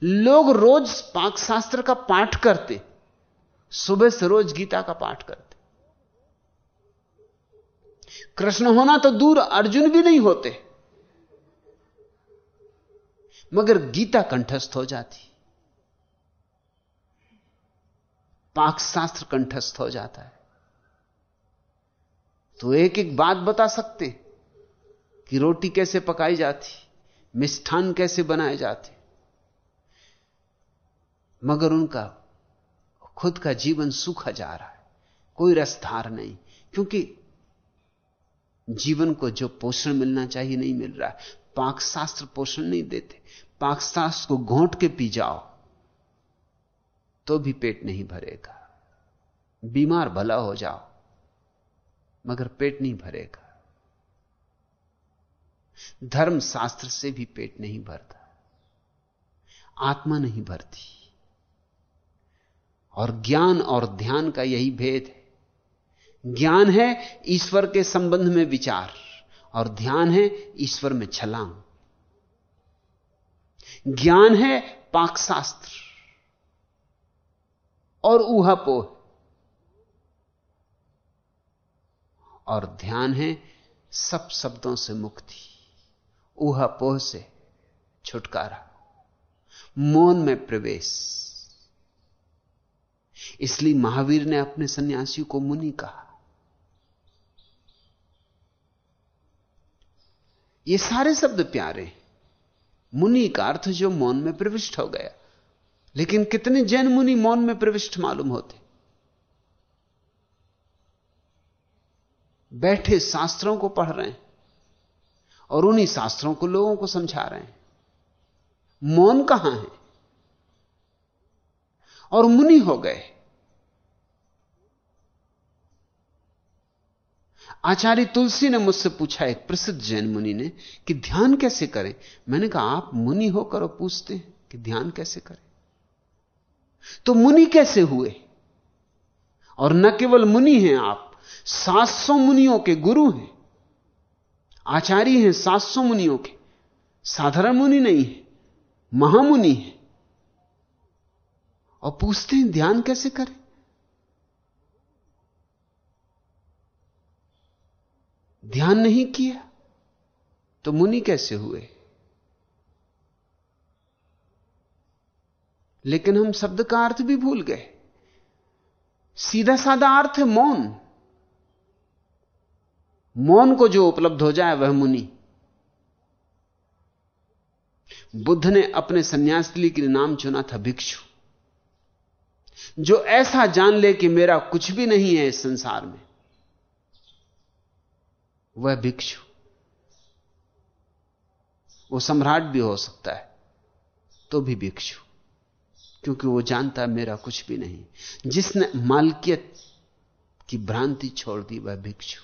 S2: लोग रोज पाक शास्त्र का पाठ करते, सुबह से रोज गीता का पाठ करते। कृष्ण होना तो दूर अर्जुन भी नहीं होते। मगर गीता कंठस्थ हो जाती। पाक शास्त्र कंठस्थ हो जाता है। तो एक एक बात बता सकते कि रोटी कैसे पकाई जाती, मिष्ठान कैसे बनाए जाते। मगर उनका, खुद का जीवन सूखा जा रहा है। कोई रसधार नहीं, क्योंकि जीवन को जो पोषण मिलना चाहिए, नहीं मिल रहा है। पाक शास्त्र पोषण नहीं देते। पाक शास्त्र को घोंट के पी जाओ तो भी पेट नहीं भरेगा। बीमार भला हो जाओ, मगर पेट नहीं भरेगा। धर्म शास्त्र से भी पेट नहीं भरता। आत्मा नहीं भरती। और ज्ञान और ध्यान का यही भेद है। ज्ञान है ईश्वर के संबंध में विचार, और ध्यान है ईश्वर में छलांग। ज्ञान है पाकशास्त्र, और ऊहापोह और ध्यान है सब शब्दों से मुक्ति ऊहापोह से छुटकारा, मौन में प्रवेश। इसलिए महावीर ने अपने सन्यासी को मुनि कहा ये सारे शब्द प्यारे मुनि का अर्थ जो मौन में प्रविष्ट हो गया। लेकिन कितने जैन मुनि मौन में प्रविष्ट मालूम होते? बैठे शास्त्रों को पढ़ रहे हैं और उन्हीं शास्त्रों को लोगों को समझा रहे हैं। मौन कहाँ है? और मुनि हो गए। आचार्य तुलसी ने मुझसे पूछा, एक प्रसिद्ध जैन मुनि ने, कि ध्यान कैसे करें? मैंने कहा, आप मुनि होकर और पूछते हैं कि ध्यान कैसे करें? तो मुनि कैसे हुए? और न केवल मुनि हैं आप, सात सौ मुनियों के गुरु हैं। आचार्य हैं सात सौ मुनियों के। साधारण मुनि नहीं है, महामुनि है। और पूछते हैं, ध्यान कैसे करें? ध्यान नहीं किया तो मुनि कैसे हुए? लेकिन हम शब्द का अर्थ भी भूल गए। सीधा साधा अर्थ है मौन। मौन को जो उपलब्ध हो जाए वह मुनि। बुद्ध ने अपने संन्यासली के लिए नाम चुना था भिक्षु। जो ऐसा जान ले कि मेरा कुछ भी नहीं है इस संसार में। वह भिक्षु। वो सम्राट भी हो सकता है तो भी भिक्षु, क्योंकि वो जानता है मेरा कुछ भी नहीं। जिसने मालकियत की भ्रांति छोड़ दी, वह भिक्षु।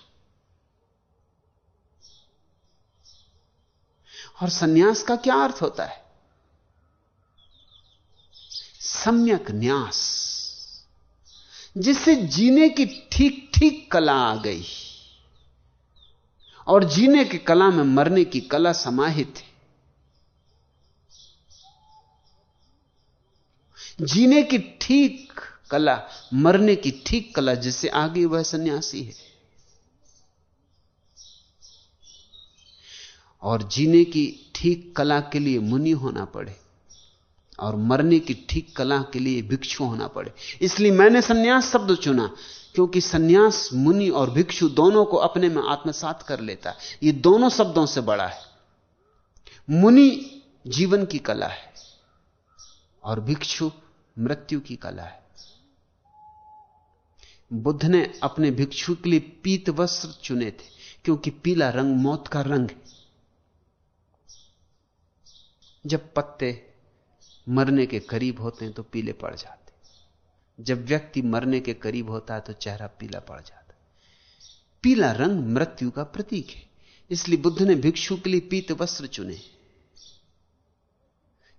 S2: और सन्यास का क्या अर्थ होता है? सम्यक न्यास जिससे जीने की ठीक ठीक कला आ गई। और जीने की कला में मरने की कला समाहित है। जीने की ठीक कला, मरने की ठीक कला जिससे आगे वह सन्यासी है। और जीने की ठीक कला के लिए मुनि होना पड़े और मरने की ठीक कला के लिए भिक्षु होना पड़े। इसलिए मैंने सन्यास शब्द चुना। क्योंकि सन्यास, मुनि और भिक्षु दोनों को अपने में आत्मसात कर लेता है। ये दोनों शब्दों से बड़ा है। मुनि जीवन की कला है और भिक्षु मृत्यु की कला है। बुद्ध ने अपने भिक्षु के लिए पीत वस्त्र चुने थे, क्योंकि पीला रंग मौत का रंग है। जब पत्ते मरने के करीब होते हैं तो पीले पड़ जाते जब व्यक्ति मरने के करीब होता है तो चेहरा पीला पड़ जाता पीला रंग मृत्यु का प्रतीक है। इसलिए बुद्ध ने भिक्षु के लिए पीत वस्त्र चुने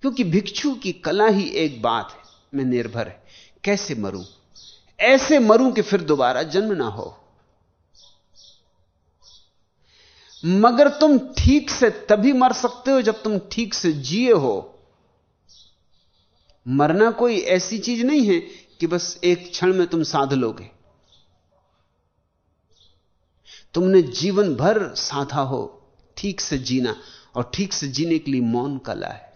S2: क्योंकि भिक्षु की कला ही एक बात है, मैं निर्भर है। कैसे मरूं? ऐसे मरूं कि फिर दोबारा जन्म ना हो। मगर तुम ठीक से तभी मर सकते हो जब तुम ठीक से जिए हो। मरना कोई ऐसी चीज़ नहीं है कि बस एक क्षण में तुम साध लोगे। तुमने जीवन भर साधा हो, ठीक से जीना, और ठीक से जीने के लिए मौन कला है।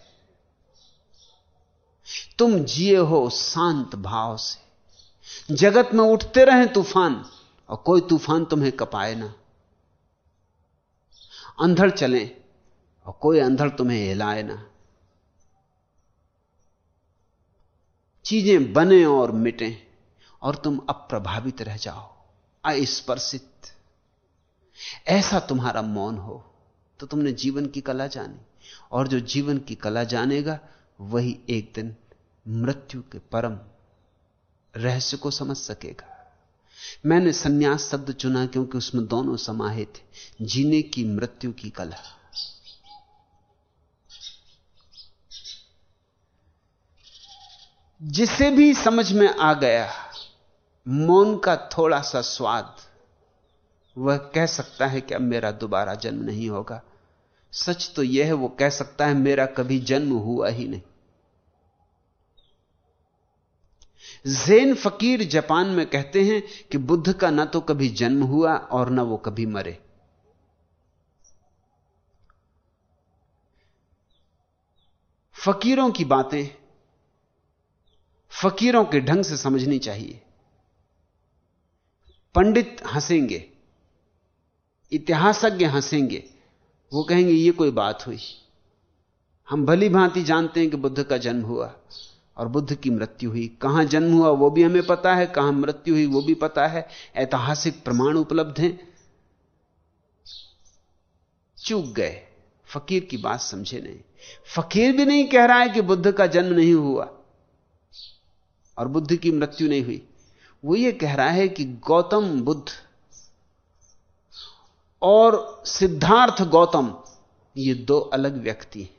S2: तुम जिए हो शांत भाव से। जगत में उठते रहे तूफ़ान, और कोई तूफ़ान तुम्हें कपाए ना। अंधड़ चले, और कोई अंधड़ तुम्हें हिलाए ना। चीज़ें बने और मिटें और तुम अप्रभावित रह जाओ, अस्पर्शित। ऐसा तुम्हारा मौन हो तो तुमने जीवन की कला जानी और जो जीवन की कला जानेगा, वही एक दिन मृत्यु के परम रहस्य को समझ सकेगा। मैंने सन्यास शब्द चुना क्योंकि उसमें दोनों समाहित जीने की मृत्यु की कला। जिसे भी समझ में आ गया, मौन का थोड़ा सा स्वाद, वह कह सकता है कि अब मेरा दोबारा जन्म नहीं होगा। सच तो यह है, वो कह सकता है, मेरा कभी जन्म हुआ ही नहीं। जेन फकीर जापान में कहते हैं कि बुद्ध का ना तो कभी जन्म हुआ और ना वो कभी मरे। फकीरों की बातें फकीरों के ढंग से समझनी चाहिए। पंडित हंसेंगे, इतिहासज्ञ हंसेंगे, वो कहेंगे, ये कोई बात हुई। हम भली भांति जानते हैं कि बुद्ध का जन्म हुआ और बुद्ध की मृत्यु हुई। कहाँ जन्म हुआ वो भी हमें पता है, कहाँ मृत्यु हुई वो भी पता है। ऐतिहासिक प्रमाण उपलब्ध हैं। चूक गए, फकीर की बात समझे नहीं। फकीर भी नहीं कह रहा है कि बुद्ध का जन्म नहीं हुआ। और बुद्ध की मृत्यु नहीं हुई। वो ये कह रहा है कि गौतम बुद्ध और सिद्धार्थ गौतम, ये दो अलग व्यक्ति हैं।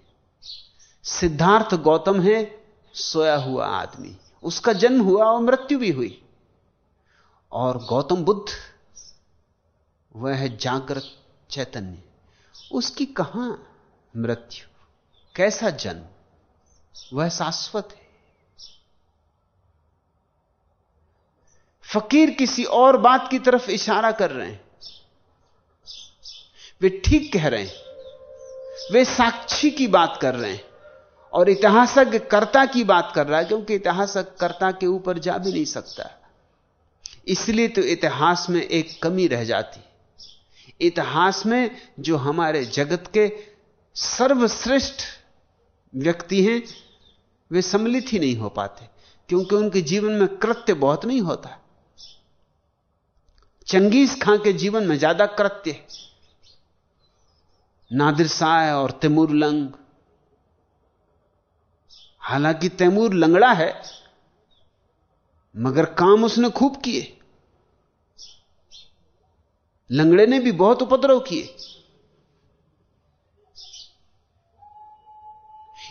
S2: सिद्धार्थ गौतम है, सोया हुआ आदमी। उसका जन्म हुआ और मृत्यु भी हुई। और गौतम बुद्ध, वह है जागृत चैतन्य। उसकी कहाँ मृत्यु? कैसा जन्म? वह शाश्वत है। फकीर किसी और बात की तरफ़ इशारा कर रहे हैं। वे ठीक कह रहे हैं। वे साक्षी की बात कर रहे हैं और इतिहासक कर्ता की बात कर रहा है, क्योंकि इतिहासक कर्ता के ऊपर जा भी नहीं सकता। इसलिए तो इतिहास में एक कमी रह जाती। इतिहास में जो हमारे जगत के सर्वश्रेष्ठ व्यक्ति हैं, वे सम्मिलित ही नहीं हो पाते, क्योंकि उनके जीवन में कृत्य बहुत नहीं होता। चंगेज खां के जीवन में ज़्यादा कृत्य है। नादिर शाह और तैमूर लंग। हालाँकि तैमूर लंगड़ा है, मगर काम उसने खूब किए। लंगड़े ने भी बहुत उपद्रव किए।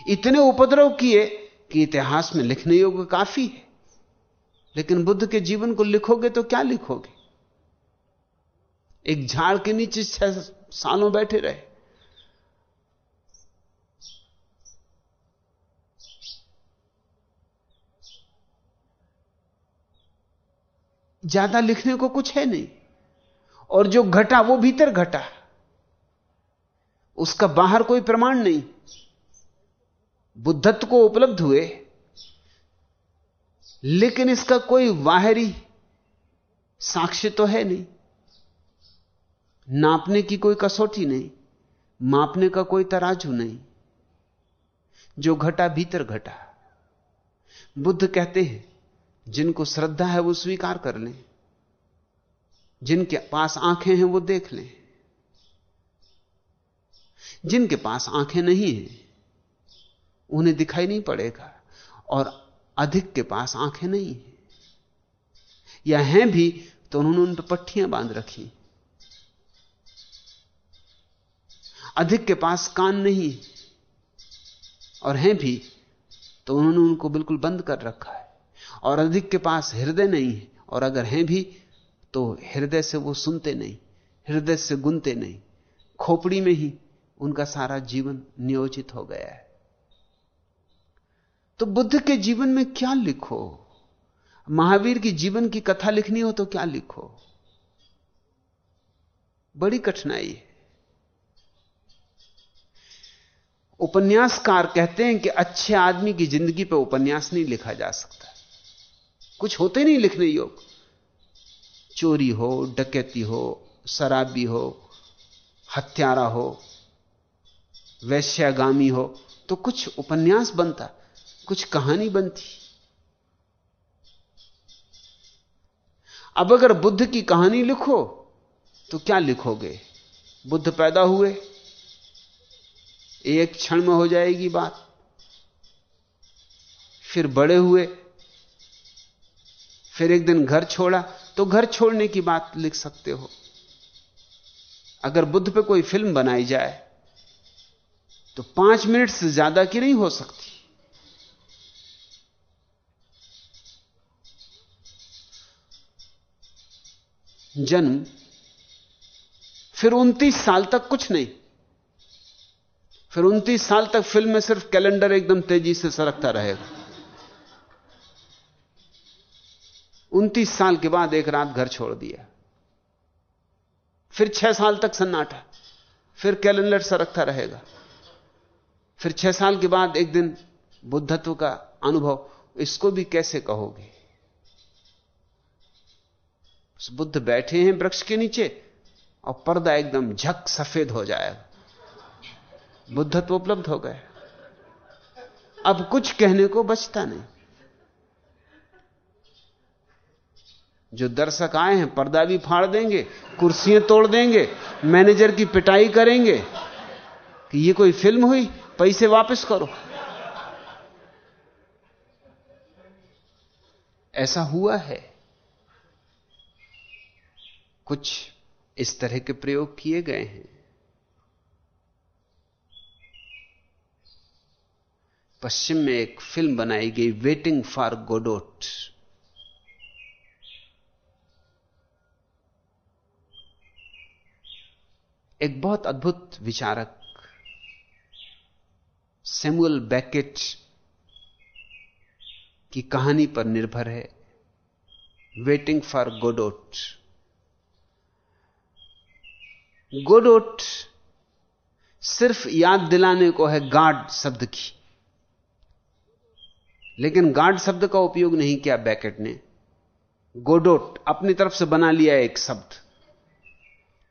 S2: इतने उपद्रव किए कि इतिहास में लिखने योग्य काफ़ी है। लेकिन बुद्ध के जीवन को लिखोगे तो क्या लिखोगे? एक झाड़ के नीचे छह सालों बैठे रहे। ज़्यादा लिखने को कुछ है नहीं। और जो घटा, वो भीतर घटा। उसका बाहर कोई प्रमाण नहीं। बुद्धत्व को उपलब्ध हुए। लेकिन इसका कोई बाहरी साक्ष्य तो है नहीं। नापने की कोई कसौटी नहीं, मापने का कोई तराजू नहीं। जो घटा, भीतर घटा। बुद्ध कहते हैं, जिनको श्रद्धा है वो स्वीकार कर लें। जिनके पास आँखें हैं वो देख लें। जिनके पास आँखें नहीं हैं, उन्हें दिखाई नहीं पड़ेगा, और अधिक के पास आँखें नहीं हैं। या हैं भी तो उन्होंने उन पर पट्टियाँ बाँध रखी। अधिक के पास कान नहीं और हैं भी तो उन्होंने उनको बिल्कुल बंद कर रखा है। और अधिक के पास हृदय नहीं है, और अगर हैं भी तो हृदय से वो सुनते नहीं, हृदय से गुनते नहीं। खोपड़ी में ही उनका सारा जीवन नियोजित हो गया है। तो बुद्ध के जीवन में क्या लिखो? महावीर की जीवन की कथा लिखनी हो तो क्या लिखो? बड़ी कठिनाई है। उपन्यासकार कहते हैं कि अच्छे आदमी की ज़िंदगी पर उपन्यास नहीं लिखा जा सकता। कुछ होते नहीं लिखने योग चोरी हो, डकैती हो, शराबी हो, हत्यारा हो, वैश्यागामी हो तो कुछ उपन्यास बनता, कुछ कहानी बनती। अब अगर बुद्ध की कहानी लिखो तो क्या लिखोगे? बुद्ध पैदा हुए एक क्षण में हो जाएगी बात। फिर बड़े हुए, फिर एक दिन घर छोड़ा तो घर छोड़ने की बात लिख सकते हो। अगर बुद्ध पे कोई फ़िल्म बनाई जाए तो पाँच मिनट से ज़्यादा की नहीं हो सकती। जन्म, फिर उनतीस साल तक कुछ नहीं। फिर उनतीस साल तक फ़िल्म में सिर्फ़ कैलेंडर एकदम तेज़ी से सरकता रहेगा। उनतीस साल के बाद एक रात घर छोड़ दिया। फिर छह साल तक सन्नाटा। फिर कैलेंडर सरकता रहेगा। फिर छह साल के बाद एक दिन बुद्धत्व का अनुभव, इसको भी कैसे कहोगे? बुद्ध बैठे हैं वृक्ष के नीचे और पर्दा एकदम झक सफ़ेद हो जाएगा। बुद्धत्व उपलब्ध हो गए। अब कुछ कहने को बचता नहीं। जो दर्शक आए हैं, पर्दा भी फाड़ देंगे, कुर्सियाँ तोड़ देंगे, मैनेजर की पिटाई करेंगे, कि ये कोई फ़िल्म हुई, पैसे वापस करो। ऐसा हुआ है। कुछ इस तरह के प्रयोग किए गए हैं। पश्चिम में एक फ़िल्म बनाई गई वेटिंग फॉर गोडोट एक बहुत अद्भुत विचारक सैमुअल बैकेट की कहानी पर निर्भर है वेटिंग फॉर गोडोट गोडोट सिर्फ़ याद दिलाने को है गार्ड शब्द की। लेकिन गार्ड शब्द का उपयोग नहीं किया बैकेट ने। गोडोट अपनी तरफ़ से बना लिया एक शब्द,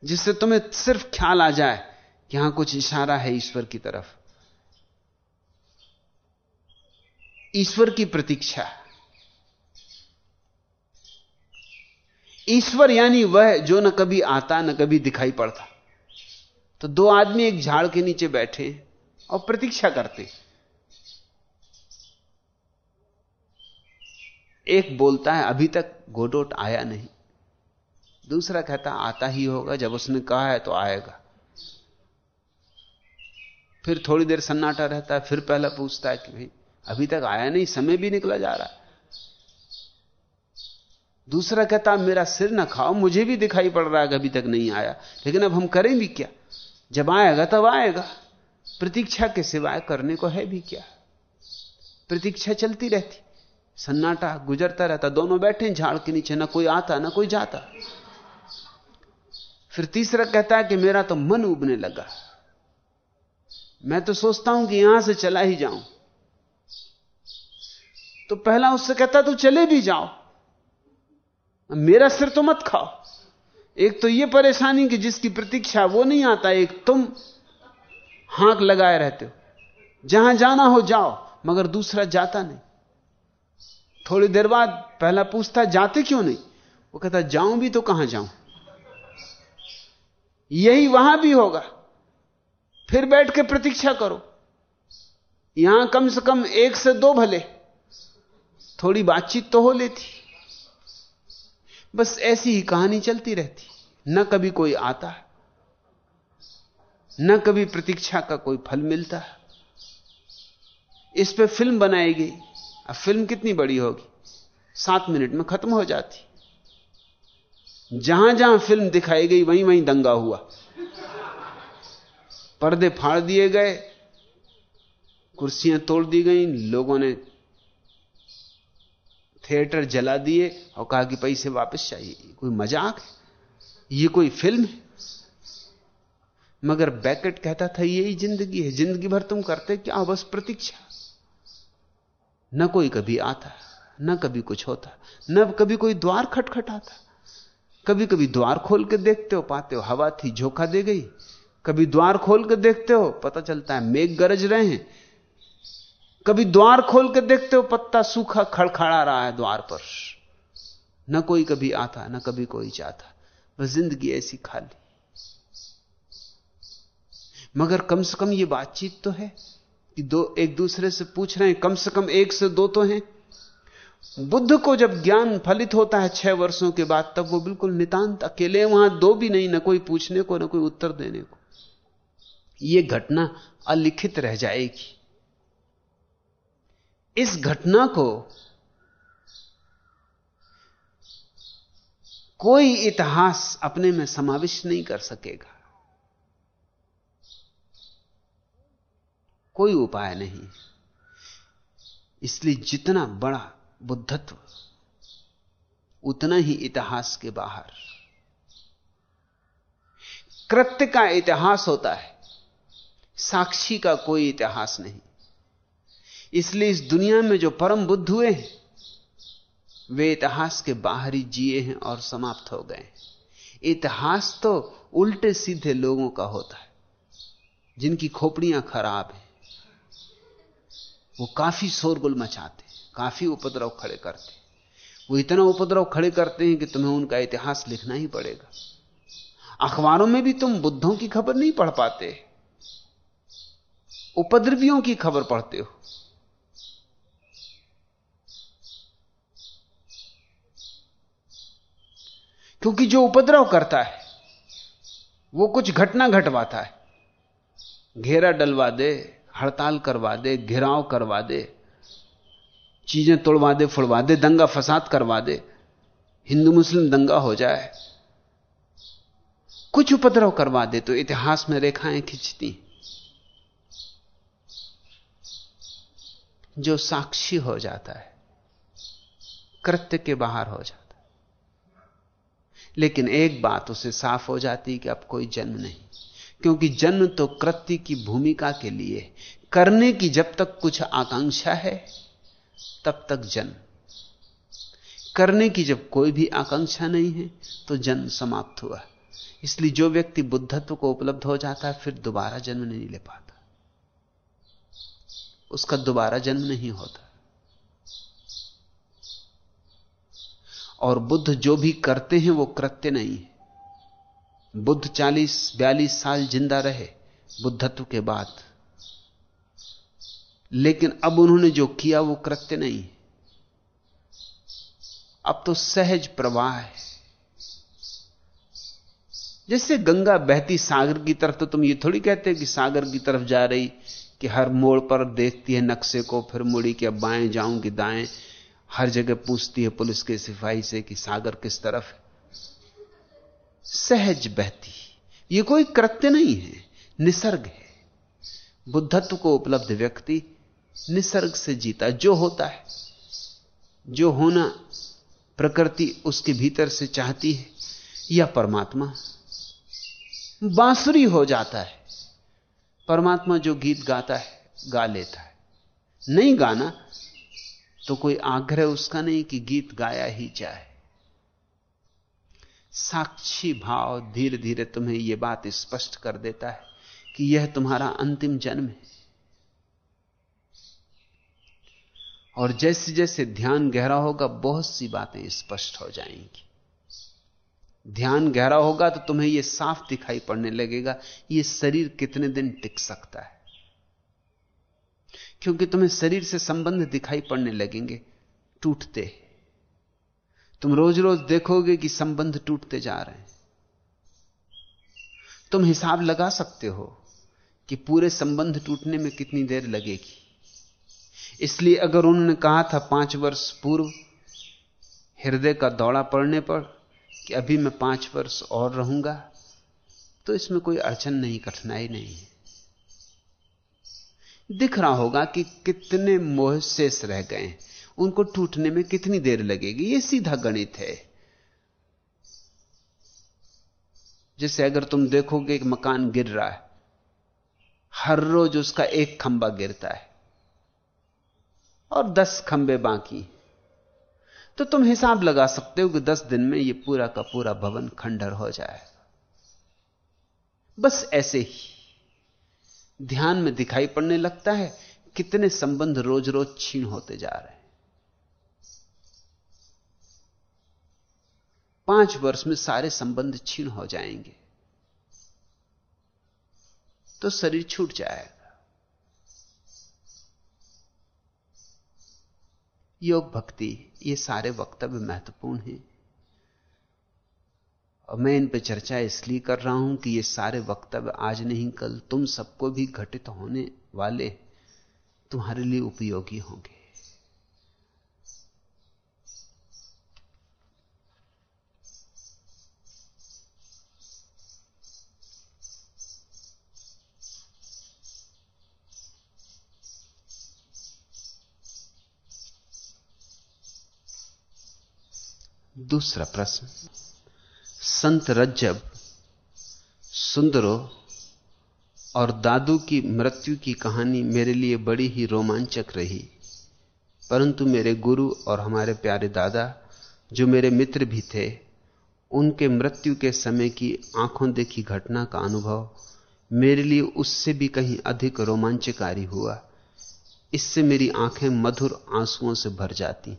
S2: जिससे तुम्हें सिर्फ़ ख्याल आ जाए कि यहाँ कुछ इशारा है ईश्वर की तरफ़। ईश्वर की प्रतीक्षा। ईश्वर यानी वह जो न कभी आता, न कभी दिखाई पड़ता। तो दो आदमी एक झाड़ के नीचे बैठे और प्रतीक्षा करते। एक बोलता है, अभी तक गोडोट आया नहीं। दूसरा कहता, आता ही होगा, जब उसने कहा है तो आएगा। फिर थोड़ी देर सन्नाटा रहता है, फिर पहला पूछता है कि भाई, अभी तक आया नहीं, समय भी निकला जा रहा है। दूसरा कहता, मेरा सिर ना खाओ, मुझे भी दिखाई पड़ रहा है अभी तक नहीं आया। लेकिन अब हम करें भी क्या? जब आएगा, तब आएगा। प्रतीक्षा के सिवाय करने को है भी क्या? प्रतीक्षा चलती रहती। सन्नाटा गुजरता रहता, दोनों बैठे झाड़ के नीचे, ना कोई आता, ना कोई जाता। फिर तीसरा कहता है कि मेरा तो मन उबने लगा। मैं तो सोचता हूँ कि यहाँ से चला ही जाऊँ। तो पहला उससे कहता तो चले भी जाओ। मेरा सिर तो मत खाओ। एक तो यह परेशानी कि जिसकी प्रतीक्षा, वो नहीं आता, एक तुम हाक लगाए रहते हो। जहाँ जाना हो जाओ, मगर दूसरा जाता नहीं। थोड़ी देर बाद पहला पूछता, जाते क्यों नहीं? वो कहता, जाऊँ भी तो कहाँ जाऊँ? यही वहाँ भी होगा। फिर बैठ के प्रतीक्षा करो। यहाँ कम से कम एक से दो भले। थोड़ी बातचीत तो हो लेती। बस ऐसी ही कहानी चलती रहती। न कभी कोई आता, न कभी प्रतीक्षा का कोई फल मिलता। इस पे फ़िल्म बनाई गई। अब फ़िल्म कितनी बड़ी होगी? सात मिनट में खत्म हो जाती। जहाँ जहाँ फ़िल्म दिखाई गई, वहीं वहीं दंगा हुआ। पर्दे फाड़ दिए गए, कुर्सियाँ तोड़ दी गई, लोगों ने थिएटर जला दिए और कहा कि पैसे वापस चाहिए। कोई मज़ाक है? ये कोई फ़िल्म है? मगर बैकेट कहता था, यही ज़िंदगी है। ज़िंदगी भर तुम करते क्या बस प्रतीक्षा। न कोई कभी आता, न कभी कुछ होता, न कभी कोई द्वार खटखटाता। कभी कभी द्वार खोल के देखते हो, पाते हो, हवा थी, झोंका दे गई। कभी द्वार खोल के देखते हो, पता चलता है, मेघ गरज रहे हैं। कभी द्वार खोल के देखते हो, पत्ता सूखा, खड़खड़ा रहा है द्वार पर। न कोई कभी आता, न कभी कोई जाता। बस ज़िंदगी ऐसी खाली। मगर कम से कम ये बातचीत तो है। दो एक दूसरे से पूछ रहे हैं, कम से कम एक से दो तो हैं। बुद्ध को जब ज्ञान फलित होता है छह वर्षों के बाद, तब वो बिल्कुल नितांत अकेले वहाँ दो भी नहीं, ना कोई पूछने को, ना कोई उत्तर देने को। यह घटना अलिखित रह जाएगी। इस घटना को कोई इतिहास अपने में समाविष्ट नहीं कर सकेगा। कोई उपाय नहीं। इसलिए जितना बड़ा बुद्धत्व, उतना ही इतिहास के बाहर। कृत्य का इतिहास होता है, साक्षी का कोई इतिहास नहीं। इसलिए इस दुनिया में जो परम बुद्ध हुए हैं, वे इतिहास के बाहर जिए हैं और समाप्त हो गए इतिहास तो उल्टे सीधे लोगों का होता है, जिनकी खोपड़ियाँ खराब हैं। वो काफ़ी शोरगुल मचाते काफ़ी उपद्रव खड़े करते वो इतना उपद्रव खड़े करते हैं कि तुम्हें उनका इतिहास लिखना ही पड़ेगा। अखबारों में भी तुम बुद्धों की खबर नहीं पढ़ पाते उपद्रवियों की खबर पढ़ते हो। क्योंकि जो उपद्रव करता है, वो कुछ घटना घटवाता है। घेरा डलवा दे हड़ताल करवा दे, घिराव करवा दे, चीज़ें तोड़वा दे, फुड़वा दे, दंगा फसाद करवा दे, हिंदू मुस्लिम दंगा हो जाए। कुछ उपद्रव करवा दे तो इतिहास में रेखाएँ खिंचती। जो साक्षी हो जाता है, कृत्य के बाहर हो जाता है। लेकिन एक बात उसे साफ़ हो जाती कि अब कोई जन्म नहीं। क्योंकि जन्म तो कृत्य की भूमिका के लिए, करने की जब तक कुछ आकांक्षा है, तब तक जन्म। करने की जब कोई भी आकांक्षा नहीं है तो जन्म समाप्त हुआ। इसलिए जो व्यक्ति बुद्धत्व को उपलब्ध हो जाता है, फिर दोबारा जन्म नहीं ले पाता। उसका दोबारा जन्म नहीं होता। और बुद्ध जो भी करते हैं, वो कृत्य नहीं है। बुद्ध 40 42 साल ज़िंदा रहे बुद्धत्व के बाद। लेकिन अब उन्होंने जो किया, वो कृत्य नहीं। अब तो सहज प्रवाह है। जैसे गंगा बहती सागर की तरफ़ तो तुम ये थोड़ी कहते कि सागर की तरफ़ जा रही कि हर मोड़ पर देखती है नक्शे को, फिर मुड़ी कि अब बाएँ जाऊँ कि दाएँ। हर जगह पूछती है पुलिस के सिपाही से कि सागर किस तरफ़ है? सहज बहती। ये कोई कृत्य नहीं है, निसर्ग है। बुद्धत्व को उपलब्ध व्यक्ति निसर्ग से जीता, जो होता है, जो होना प्रकृति उसके भीतर से चाहती है, या परमात्मा। बांसुरी हो जाता है। परमात्मा जो गीत गाता है, गा लेता है। नहीं गाना तो कोई आग्रह उसका नहीं कि गीत गाया ही जाए। साक्षी भाव धीरे धीरे तुम्हें यह बात स्पष्ट कर देता है कि यह तुम्हारा अंतिम जन्म है। और जैसे जैसे ध्यान गहरा होगा बहुत सी बातें स्पष्ट हो जाएँगी। ध्यान गहरा होगा तो तुम्हें यह साफ़ दिखाई पड़ने लगेगा यह शरीर कितने दिन टिक सकता है। क्योंकि तुम्हें शरीर से संबंध दिखाई पड़ने लगेंगे, टूटते तुम रोज रोज देखोगे कि संबंध टूटते जा रहे हैं। तुम हिसाब लगा सकते हो कि पूरे संबंध टूटने में कितनी देर लगेगी। इसलिए अगर उन्होंने कहा था पाँच वर्ष पूर्व, हृदय का दौड़ा पड़ने पर कि अभी मैं पाँच वर्ष और रहूँगा तो इसमें कोई अड़चन नहीं, कठिनाई नहीं है। दिख रहा होगा कि कितने मोह शेष रह गए उनको टूटने में कितनी देर लगेगी? ये सीधा गणित है। जैसे अगर तुम देखोगे एक मकान गिर रहा है, हर रोज उसका एक खंबा गिरता है और दस खंबे बाकी तो तुम हिसाब लगा सकते हो कि दस दिन में यह पूरा का पूरा भवन खंडर हो जाएगा। बस ऐसे ही ध्यान में दिखाई पड़ने लगता है कितने संबंध रोज रोज छीण होते जा रहे हैं। पाँच वर्ष में सारे संबंध छीण हो जाएँगे। तो शरीर छूट जाएगा। योग भक्ति, ये सारे वक्तव्य महत्वपूर्ण हैं। और मैं इन पर चर्चा इसलिए कर रहा हूँ कि ये सारे वक्तव्य आज नहीं, कल तुम सबको भी घटित होने वाले, तुम्हारे लिए उपयोगी होंगे। दूसरा प्रश्न, संत रज्जब सुंदरो और दादू की मृत्यु की कहानी मेरे लिए बड़ी ही रोमांचक रही। परंतु मेरे गुरु और हमारे प्यारे दादा, जो मेरे मित्र भी थे, उनके मृत्यु के समय की आँखों देखी घटना का अनुभव मेरे लिए उससे भी कहीं अधिक रोमांचकारी हुआ। इससे मेरी आँखें मधुर आंसुओं से भर जाती।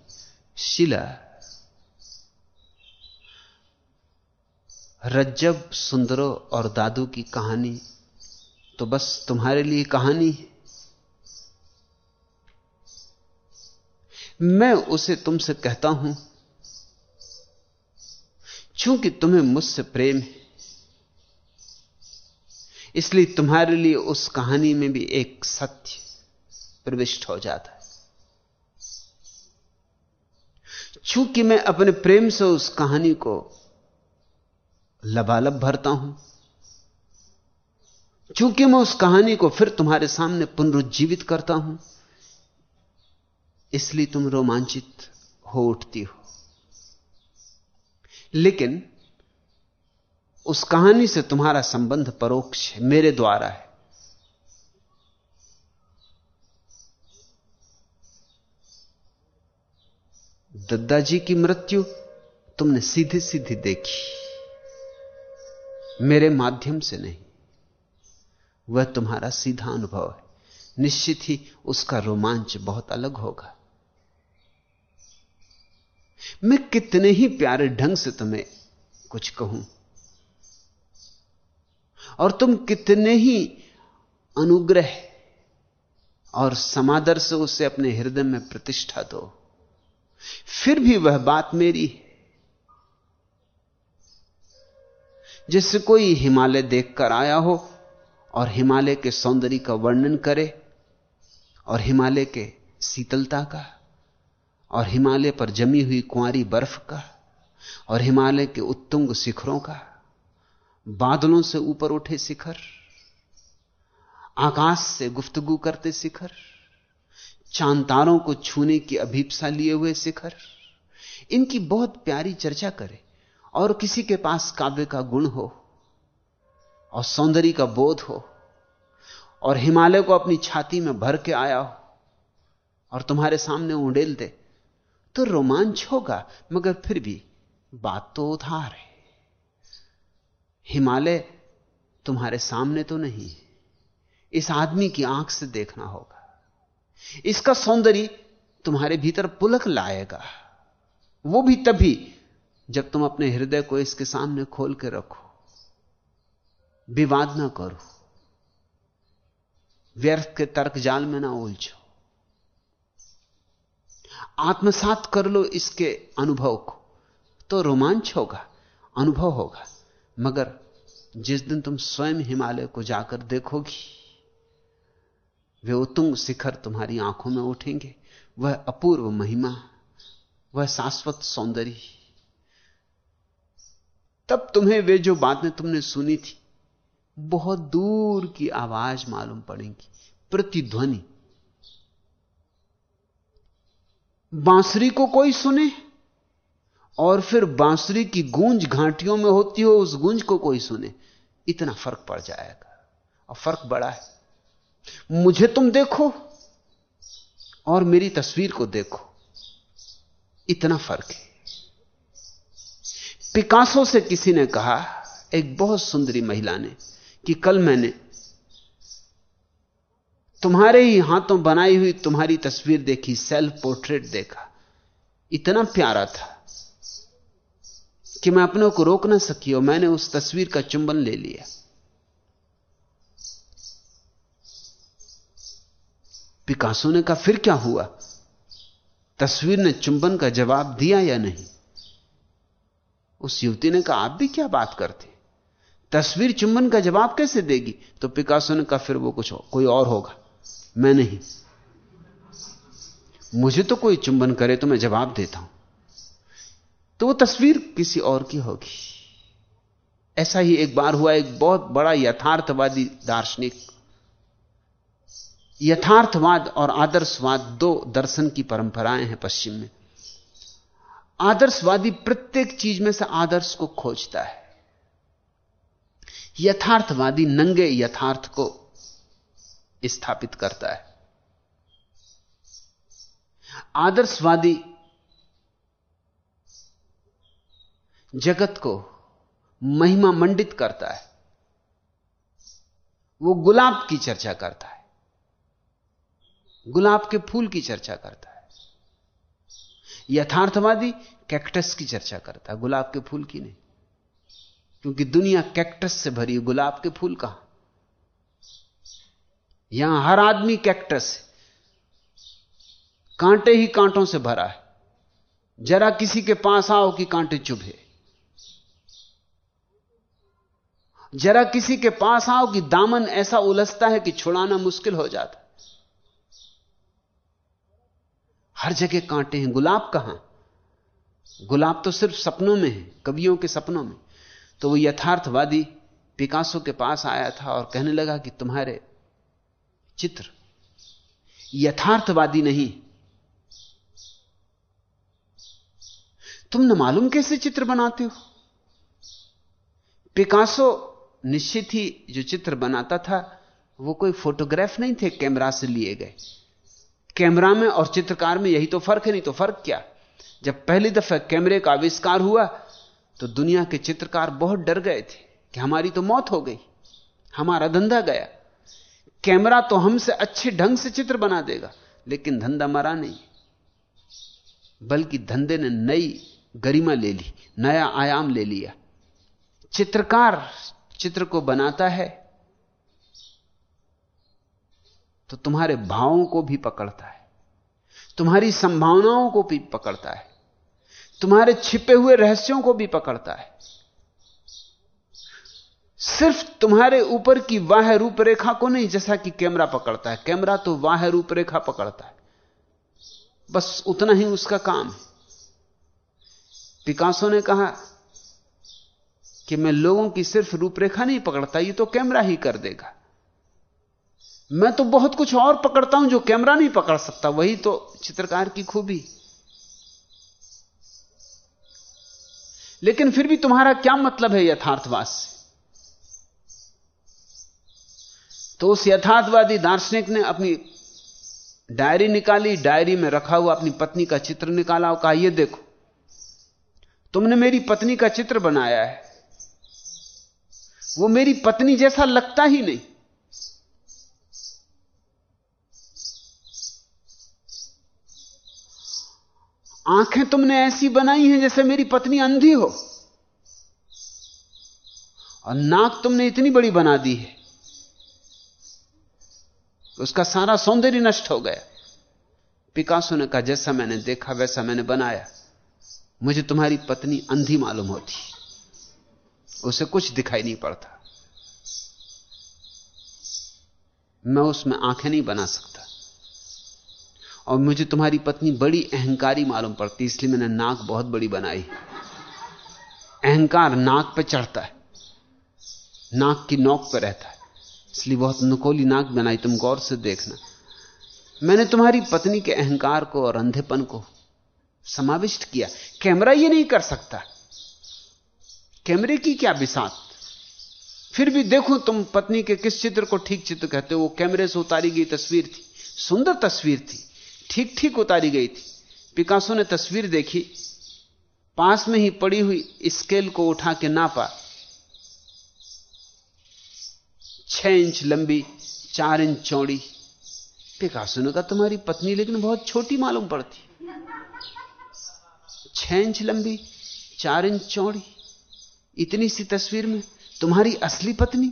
S2: शिला रज्जब, सुंदरो और दादू की कहानी। तो बस तुम्हारे लिए कहानी है। मैं उसे तुमसे कहता हूँ, चूँकि तुम्हें मुझसे प्रेम है, इसलिए तुम्हारे लिए उस कहानी में भी एक सत्य प्रविष्ट हो जाता है। चूँकि मैं अपने प्रेम से उस कहानी को लबालब भरता हूँ। चूँकि मैं उस कहानी को फिर तुम्हारे सामने पुनरुज्जीवित करता हूँ, इसलिए तुम रोमांचित हो उठती हो। लेकिन उस कहानी से तुम्हारा संबंध परोक्ष है, मेरे द्वारा है। दद्दा जी की मृत्यु तुमने सीधे सीधे देखी। मेरे माध्यम से नहीं। वह तुम्हारा सीधा अनुभव है। निश्चित ही उसका रोमांच बहुत अलग होगा। मैं कितने ही प्यारे ढंग से तुम्हें कुछ कहूँ, और तुम कितने ही अनुग्रह और समादर से उसे अपने हृदय में प्रतिष्ठा दो, फिर भी वह बात मेरी है। जिससे कोई हिमालय देखकर आया हो और हिमालय के सौंदर्य का वर्णन करे और हिमालय के शीतलता का और हिमालय पर जमी हुई कुंवारी बर्फ़ का और हिमालय के उत्तुंग शिखरों का बादलों से ऊपर उठे शिखर, आकाश से गुफ्तगु करते शिखर चांतारों को छूने की अभीपसा लिए हुए शिखर, इनकी बहुत प्यारी चर्चा करे। और किसी के पास काव्य का गुण हो और सौंदर्य का बोध हो और हिमालय को अपनी छाती में भर के आया हो और तुम्हारे सामने उंडेल दे तो रोमांच होगा, मगर फिर भी बात तो उधार है। हिमालय तुम्हारे सामने तो नहीं, इस आदमी की आँख से देखना होगा। इसका सौंदर्य तुम्हारे भीतर पुलक लाएगा, वो भी तभी जब तुम अपने हृदय को इसके सामने खोल के रखो, विवाद ना करो, व्यर्थ के तर्क जाल में ना उलझो। आत्मसात कर लो इसके अनुभव को। तो रोमांच होगा, अनुभव होगा, मगर जिस दिन तुम स्वयं हिमालय को जाकर देखोगी, वे उतुंग शिखर तुम्हारी आँखों में उठेंगे। वह अपूर्व महिमा, वह शाश्वत सौंदर्य। तब तुम्हें वे जो बातें तुमने सुनी थी, बहुत दूर की आवाज़ मालूम पड़ेगी। प्रतिध्वनि। बांसुरी को कोई सुने? और फिर बांसुरी की गूंज घाटियों में होती हो, उस गूंज को कोई सुने? इतना फ़र्क पड़ जाएगा। और फ़र्क बड़ा है। मुझे तुम देखो, और मेरी तस्वीर को देखो। इतना फ़र्क है। पिकासो से किसी ने कहा, एक बहुत सुंदरी महिला ने, कि कल मैंने तुम्हारे ही हाथों बनाई हुई तुम्हारी तस्वीर देखी, सेल्फ पोर्ट्रेट देखा। इतना प्यारा था कि मैं अपने को रोक ना सकी और मैंने उस तस्वीर का चुंबन ले लिया। पिकासो ने कहा, फिर क्या हुआ? तस्वीर ने चुंबन का जवाब दिया या नहीं? उस युवती ने कहा आप भी क्या बात करते तस्वीर चुंबन का जवाब कैसे देगी? तो पिकासो ने कहा फिर वो कुछ हो, कोई और होगा। मैं नहीं। मुझे तो कोई चुंबन करे तो मैं जवाब देता हूँ। तो वो तस्वीर किसी और की होगी। ऐसा ही एक बार हुआ एक बहुत बड़ा यथार्थवादी दार्शनिक। यथार्थवाद और आदर्शवाद दो दर्शन की परंपराएँ हैं पश्चिम में। आदर्शवादी प्रत्येक चीज़ में से आदर्श को खोजता है। यथार्थवादी नंगे यथार्थ को स्थापित करता है। आदर्शवादी जगत को महिमा मंडित करता है। वो गुलाब की चर्चा करता है। गुलाब के फूल की चर्चा करता है। यथार्थवादी कैक्टस की चर्चा करता है गुलाब के फूल की नहीं। क्योंकि दुनिया कैक्टस से भरी है, गुलाब के फूल कहाँ? यहाँ हर आदमी कैक्टस है। कांटे ही कांटों से भरा है। जरा किसी के पास आओ कि कांटे चुभे। जरा किसी के पास आओ कि दामन ऐसा उलझता है कि छुड़ाना मुश्किल हो जाता हर जगह कांटे हैं। गुलाब कहाँ गुलाब तो सिर्फ़ सपनों में है, कवियों के सपनों में। तो वो यथार्थवादी पिकासो के पास आया था और कहने लगा कि तुम्हारे चित्र यथार्थवादी नहीं। तुम न मालूम कैसे चित्र बनाते हो? पिकासो निश्चित ही जो चित्र बनाता था, वो कोई फोटोग्राफ नहीं थे, कैमरा से लिए गए। कैमरा में और चित्रकार में यही तो फ़र्क है, नहीं तो फ़र्क क्या? जब पहली दफ़ा कैमरे का आविष्कार हुआ तो दुनिया के चित्रकार बहुत डर गए थे कि हमारी तो मौत हो गई, हमारा धंधा गया। कैमरा तो हमसे अच्छे ढंग से चित्र बना देगा, लेकिन धंधा मरा नहीं। बल्कि धंधे ने नई गरिमा ले ली, नया आयाम ले लिया। चित्रकार चित्र को बनाता है तो तुम्हारे भावों को भी पकड़ता है। तुम्हारी संभावनाओं को भी पकड़ता है। तुम्हारे छिपे हुए रहस्यों को भी पकड़ता है। सिर्फ़ तुम्हारे ऊपर की वाह रूपरेखा को नहीं, जैसा कि कैमरा पकड़ता है। कैमरा तो वाह रूपरेखा पकड़ता है। बस उतना ही उसका काम है। पिकासो ने कहा कि मैं लोगों की सिर्फ़ रूपरेखा नहीं पकड़ता, ये तो कैमरा ही कर देगा। मैं तो बहुत कुछ और पकड़ता हूँ जो कैमरा नहीं पकड़ सकता, वही तो चित्रकार की खूबी। लेकिन फिर भी तुम्हारा क्या मतलब है यथार्थवाद से? तो उस यथार्थवादी दार्शनिक ने अपनी डायरी निकाली, डायरी में रखा हुआ अपनी पत्नी का चित्र निकाला और कहा यह देखो, तुमने मेरी पत्नी का चित्र बनाया है। वो मेरी पत्नी जैसा लगता ही नहीं। आँखें तुमने ऐसी बनाई हैं जैसे मेरी पत्नी अंधी हो। और नाक तुमने इतनी बड़ी बना दी है उसका सारा सौंदर्य नष्ट हो गया। पिकासो ने कहा, जैसा मैंने देखा, वैसा मैंने बनाया। मुझे तुम्हारी पत्नी अंधी मालूम होती। उसे कुछ दिखाई नहीं पड़ता। मैं उसमें आँखें नहीं बना सकता। और मुझे तुम्हारी पत्नी बड़ी अहंकारी मालूम पड़ती, इसलिए मैंने नाक बहुत बड़ी बनाई। अहंकार नाक पर चढ़ता है, नाक की नोक पर रहता है, इसलिए बहुत नुकोली नाक बनाई, तुम गौर से देखना। मैंने तुम्हारी पत्नी के अहंकार को और अंधेपन को समाविष्ट किया। कैमरा ये नहीं कर सकता। कैमरे की क्या बिसात? फिर भी देखो तुम पत्नी के किस चित्र को ठीक चित्र कहते हो? वो कैमरे से उतारी गई तस्वीर थी, सुंदर तस्वीर थी। ठीक ठीक उतारी गई थी। पिकासो ने तस्वीर देखी। पास में ही पड़ी हुई स्केल को उठा के नापा। छह इंच लंबी, चार इंच चौड़ी। पिकासो ने कहा, तुम्हारी पत्नी लेकिन बहुत छोटी मालूम पड़ती। छह इंच लंबी, चार इंच चौड़ी। इतनी सी तस्वीर में तुम्हारी असली पत्नी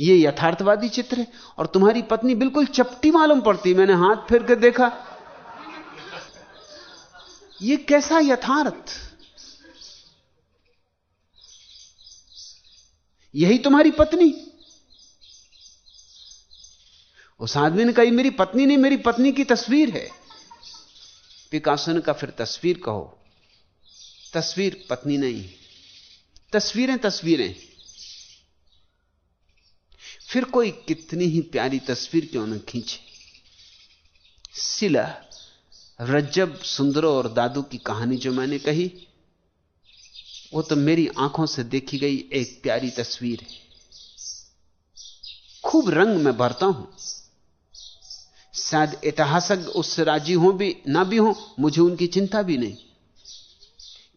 S2: ये यथार्थवादी चित्र है और तुम्हारी पत्नी बिल्कुल चपटी मालूम पड़ती। मैंने हाथ फेर कर देखा। ये कैसा यथार्थ? यही तुम्हारी पत्नी? उस आदमी ने कही, मेरी पत्नी नहीं, मेरी पत्नी की तस्वीर है। पिकासो ने कहा फिर तस्वीर कहो। तस्वीर पत्नी नहीं। तस्वीरें तस्वीरें। फिर कोई कितनी ही प्यारी तस्वीर क्यों न खींचे? सिला, रज्जब, सुंदरो और दादू की कहानी जो मैंने कही, वो तो मेरी आँखों से देखी गई एक प्यारी तस्वीर है। खूब रंग में भरता हूँ। शायद इतिहासक उससे राज़ी हो भी, ना भी हो, मुझे उनकी चिंता भी नहीं।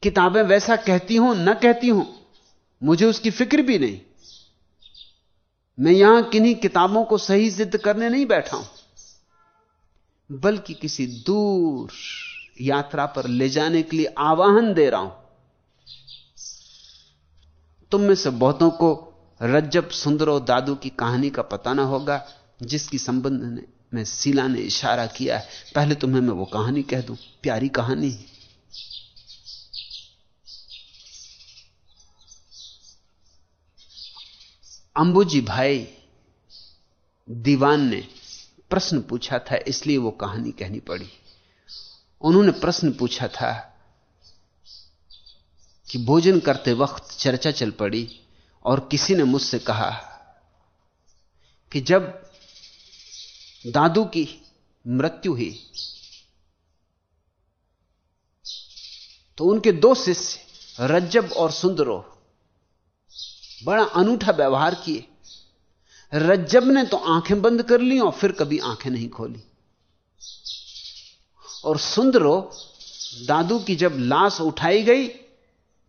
S2: किताबें वैसा कहती हो, ना कहती हो, मुझे उसकी फ़िक्र भी नहीं। मैं यहाँ किन्हीं किताबों को सही जिद करने नहीं बैठा हूँ, बल्कि किसी दूर यात्रा पर ले जाने के लिए आवाहन दे रहा हूँ। तुम में से बहुतों को रज्जब सुंदरो दादू की कहानी का पता ना होगा, जिसकी संबंध में सीला ने इशारा किया है। पहले तुम्हें मैं वो कहानी कह दूँ, प्यारी कहानी। है अंबुजी भाई दीवान ने प्रश्न पूछा था, इसलिए वो कहानी कहनी पड़ी। उन्होंने प्रश्न पूछा था कि भोजन करते वक्त चर्चा चल पड़ी और किसी ने मुझसे कहा कि जब दादू की मृत्यु हुई तो उनके दो शिष्य रज्जब और सुंदरो बड़ा अनूठा व्यवहार किए। रज्जब ने तो आँखें बंद कर ली और फिर कभी आँखें नहीं खोली। और सुंदरो, दादू की जब लाश उठाई गई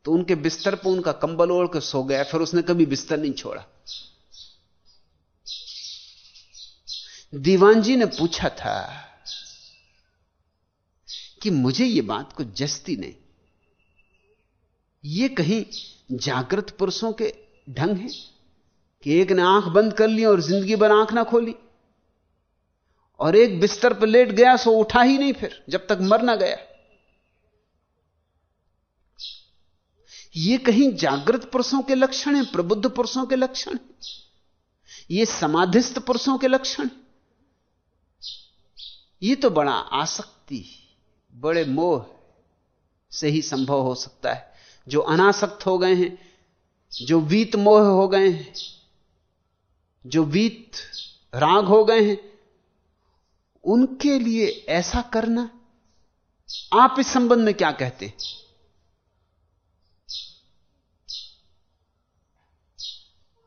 S2: तो उनके बिस्तर पर उनका कंबल ओढ़ के सो गया, फिर उसने कभी बिस्तर नहीं छोड़ा। दीवान जी ने पूछा था कि मुझे यह बात को जस्ती नहीं। ये कहीं जागृत पुरुषों के ढंग है कि एक ने आँख बंद कर ली और ज़िंदगी भर आँख ना खोली। और एक बिस्तर पर लेट गया, सो उठा ही नहीं फिर, जब तक मर ना गया। ये कहीं जागृत पुरुषों के लक्षण है, प्रबुद्ध पुरुषों के लक्षण ये समाधिस्थ पुरुषों के लक्षण ये तो बड़ा आसक्ति, बड़े मोह से ही संभव हो सकता है। जो अनासक्त हो गए हैं जो वीत मोह हो गए हैं, जो वीत राग हो गए हैं, उनके लिए ऐसा करना, आप इस संबंध में क्या कहते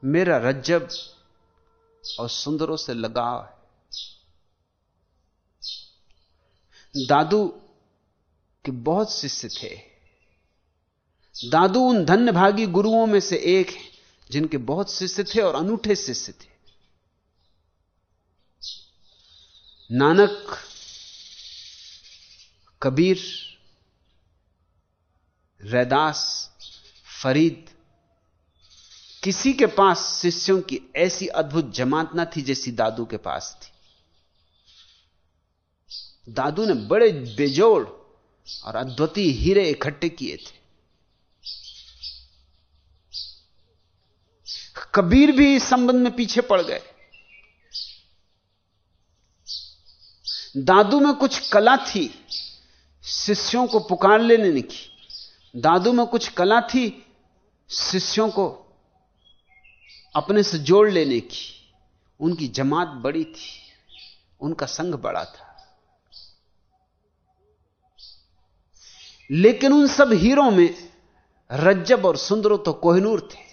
S2: मेरा रज्जब और सुंदरों से लगाव है। दादू के बहुत शिष्य थे। दादू उन धन्य भागी गुरुओं में से एक है, जिनके बहुत शिष्य थे और अनूठे शिष्य थे। नानक, कबीर, रैदास, फरीद, किसी के पास शिष्यों की ऐसी अद्भुत जमात ना थी जैसी दादू के पास थी। दादू ने बड़े बेजोड़ और अद्वितीय हीरे इकट्ठे किए थे। कबीर भी इस संबंध में पीछे पड़ गए। दादू में कुछ कला थी, शिष्यों को पुकार लेने की। दादू में कुछ कला थी, शिष्यों को अपने से जोड़ लेने की। उनकी जमात बड़ी थी, उनका संघ बड़ा था। लेकिन उन सब हीरों में रज्जब और सुंदरों तो कोहनूर थे।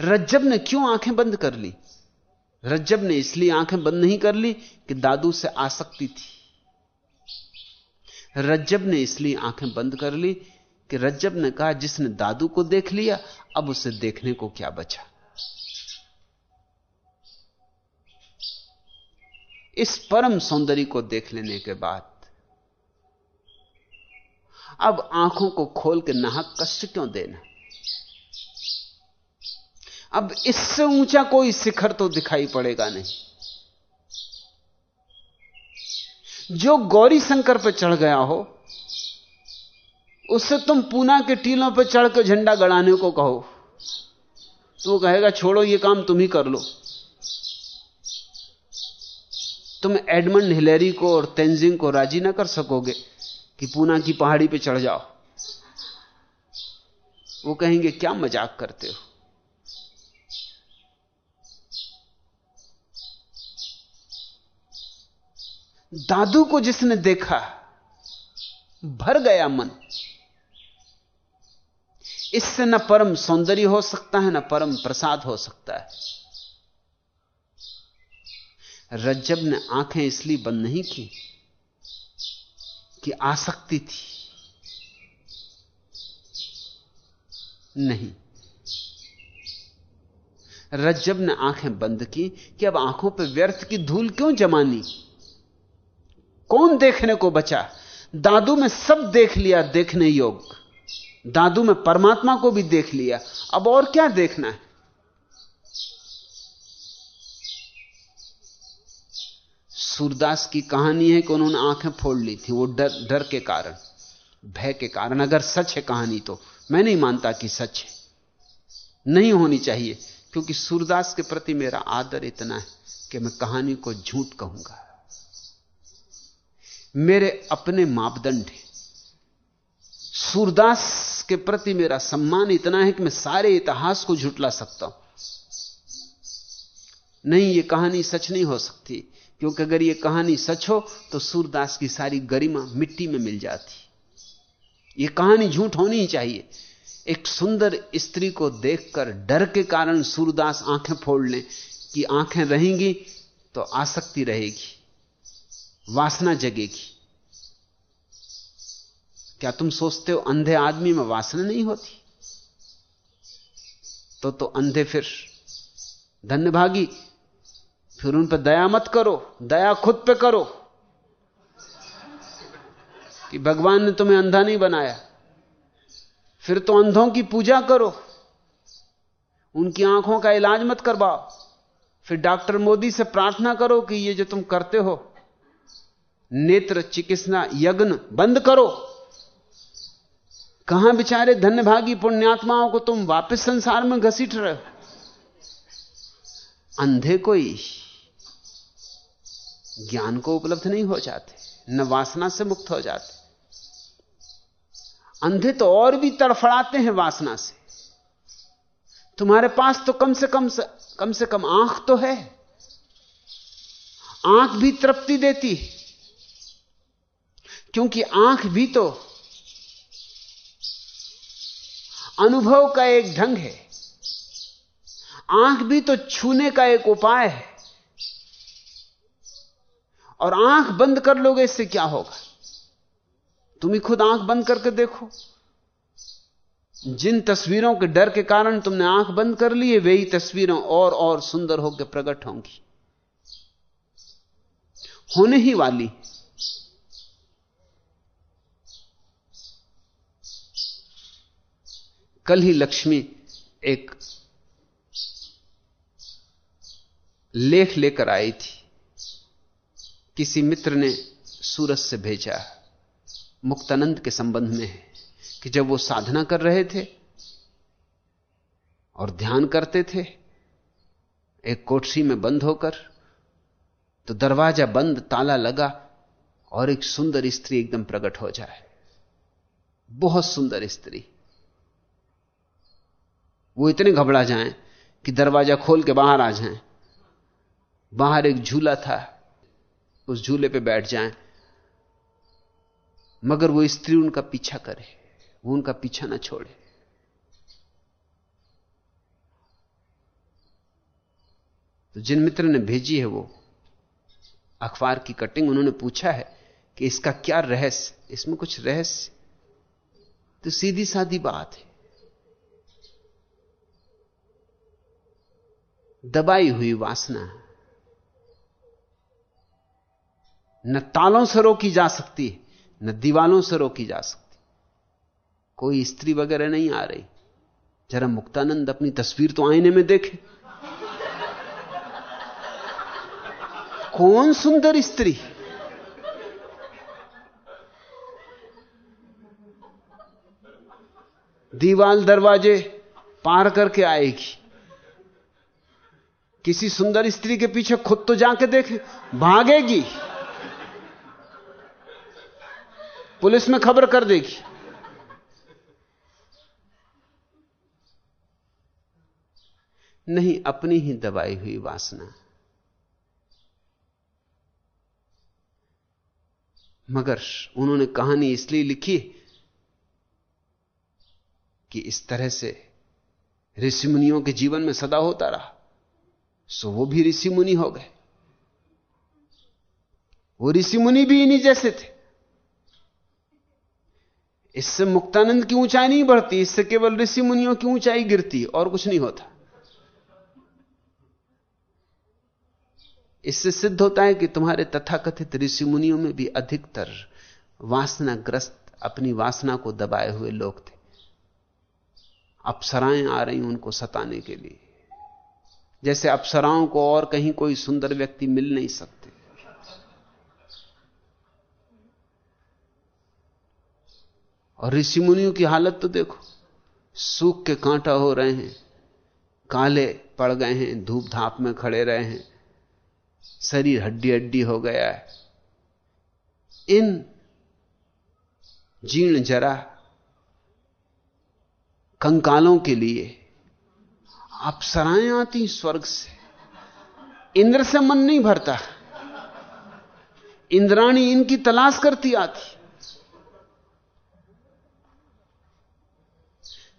S2: रज्जब ने क्यों आँखें बंद कर ली? रज्जब ने इसलिए आँखें बंद नहीं कर ली कि दादू से आसक्ति थी। रज्जब ने इसलिए आँखें बंद कर ली कि रज्जब ने कहा, जिसने दादू को देख लिया, अब उसे देखने को क्या बचा? इस परम सौंदर्य को देख लेने के बाद, अब आँखों को खोल के नाहक कष्ट क्यों देना? अब इससे ऊँचा कोई शिखर तो दिखाई पड़ेगा नहीं। जो गौरी शंकर पर चढ़ गया हो, उससे तुम पूना के टीलों पर चढ़ के झंडा गड़ाने को कहो। तो वो कहेगा, छोड़ो, ये काम तुम ही कर लो। तुम एडमंड हिलेरी को और तेंजिंग को राज़ी ना कर सकोगे कि पूना की पहाड़ी पे चढ़ जाओ। वो कहेंगे, क्या मज़ाक करते हो? दादू को जिसने देखा, भर गया मन। इससे न परम सौंदर्य हो सकता है, न परम प्रसाद हो सकता है। रज्जब ने आँखें इसलिए बंद नहीं की कि आसक्ति थी। नहीं। रज्जब ने आँखें बंद की कि अब आँखों पर व्यर्थ की धूल क्यों जमानी? कौन देखने को बचा? दादू में सब देख लिया, देखने योग दादू में परमात्मा को भी देख लिया। अब और क्या देखना है? सूरदास की कहानी है कि उन्होंने आँखें फोड़ ली थी, वो डर डर के कारण, भय के कारण। अगर सच है कहानी तो मैं नहीं मानता कि सच है। नहीं होनी चाहिए, क्योंकि सूरदास के प्रति मेरा आदर इतना है कि मैं कहानी को झूठ कहूँगा। मेरे अपने मापदंड हैं। सूरदास के प्रति मेरा सम्मान इतना है कि मैं सारे इतिहास को झुटला सकता हूँ। नहीं, ये कहानी सच नहीं हो सकती, क्योंकि अगर ये कहानी सच हो तो सूरदास की सारी गरिमा मिट्टी में मिल जाती। ये कहानी झूठ होनी ही चाहिए। एक सुंदर स्त्री को देखकर डर के कारण सूरदास आँखें फोड़ लें कि आँखें रहेंगी तो आसक्ति रहेगी। वासना जगेगी। क्या तुम सोचते हो अंधे आदमी में वासना नहीं होती? तो तो अंधे फिर धन्यभागी फिर उन पर दया मत करो, दया खुद पे करो कि भगवान ने तुम्हें अंधा नहीं बनाया। फिर तो अंधों की पूजा करो, उनकी आँखों का इलाज मत करवाओ। फिर डॉक्टर मोदी से प्रार्थना करो कि ये जो तुम करते हो नेत्र चिकित्सा यज्ञ बंद करो। कहाँ बेचारे धन्यभागी पुण्यात्माओं को तुम वापस संसार में घसीट रहे हो? अंधे कोई ज्ञान को उपलब्ध नहीं हो जाते, न वासना से मुक्त हो जाते। अंधे तो और भी तड़फड़ाते हैं वासना से। तुम्हारे पास तो कम से कम से कम से कम आँख तो है। आँख भी तृप्ति देती क्योंकि आँख भी तो अनुभव का एक ढंग है। आँख भी तो छूने का एक उपाय है। और आँख बंद कर लोगे, इससे क्या होगा? तुम ही खुद आँख बंद करके देखो। जिन तस्वीरों के डर के कारण तुमने आँख बंद कर ली है वही तस्वीरें और और सुंदर होकर प्रकट होंगी। होने ही वाली कल ही लक्ष्मी एक लेख लेकर आई थी। किसी मित्र ने सूरत से भेजा। मुक्तानंद के संबंध में है कि जब वो साधना कर रहे थे और ध्यान करते थे, एक कोठरी में बंद होकर तो दरवाज़ा बंद, ताला लगा और एक सुंदर स्त्री एकदम प्रकट हो जाए। बहुत सुंदर स्त्री। वो इतने घबरा जाएँ कि दरवाज़ा खोल के बाहर आ जाएँ। बाहर एक झूला था, उस झूले पे बैठ जाएँ। मगर वो स्त्री उनका पीछा करे, वो उनका पीछा ना छोड़े। तो जिन मित्र ने भेजी है वो, अखबार की कटिंग, उन्होंने पूछा है कि इसका क्या रहस्य, इसमें कुछ रहस्य? तो सीधी सादी बात है। दबाई हुई वासना है। न तालों से रोकी जा सकती, न दीवालों से रोकी जा सकती। कोई स्त्री वगैरह नहीं आ रही। जरा मुक्तानंद अपनी तस्वीर तो आईने में देखे। कौन सुंदर स्त्री? दीवाल दरवाजे पार करके आएगी। किसी सुंदर स्त्री के पीछे खुद तो जाके देखे भागेगी। पुलिस में खबर कर देगी। नहीं, अपनी ही दबाई हुई वासना। मगर उन्होंने कहानी इसलिए लिखी कि इस तरह से ऋषि मुनियों के जीवन में सदा होता रहा। सो वो भी ऋषि मुनि हो गए। वो ऋषि मुनि भी इन्हीं जैसे थे। इससे मुक्तानंद की ऊंचाई नहीं बढ़ती, इससे केवल ऋषि मुनियों की ऊंचाई गिरती, और कुछ नहीं होता। इससे सिद्ध होता है कि तुम्हारे तथाकथित ऋषि मुनियों में भी अधिकतर वासनाग्रस्त, अपनी वासना को दबाए हुए लोग थे। अप्सराएँ आ रही उनको सताने के लिए। जैसे अप्सराओं को और कहीं कोई सुंदर व्यक्ति मिल नहीं सकते। और ऋषि मुनियों की हालत तो देखो, सूख के कांटा हो रहे हैं, काले पड़ गए हैं धूप धाप में खड़े रहे हैं, शरीर हड्डी हड्डी हो गया है। इन जीर्ण जरा कंकालों के लिए अप्सराएँ आती स्वर्ग से। इंद्र से मन नहीं भरता। इंद्राणी इनकी तलाश करती आती।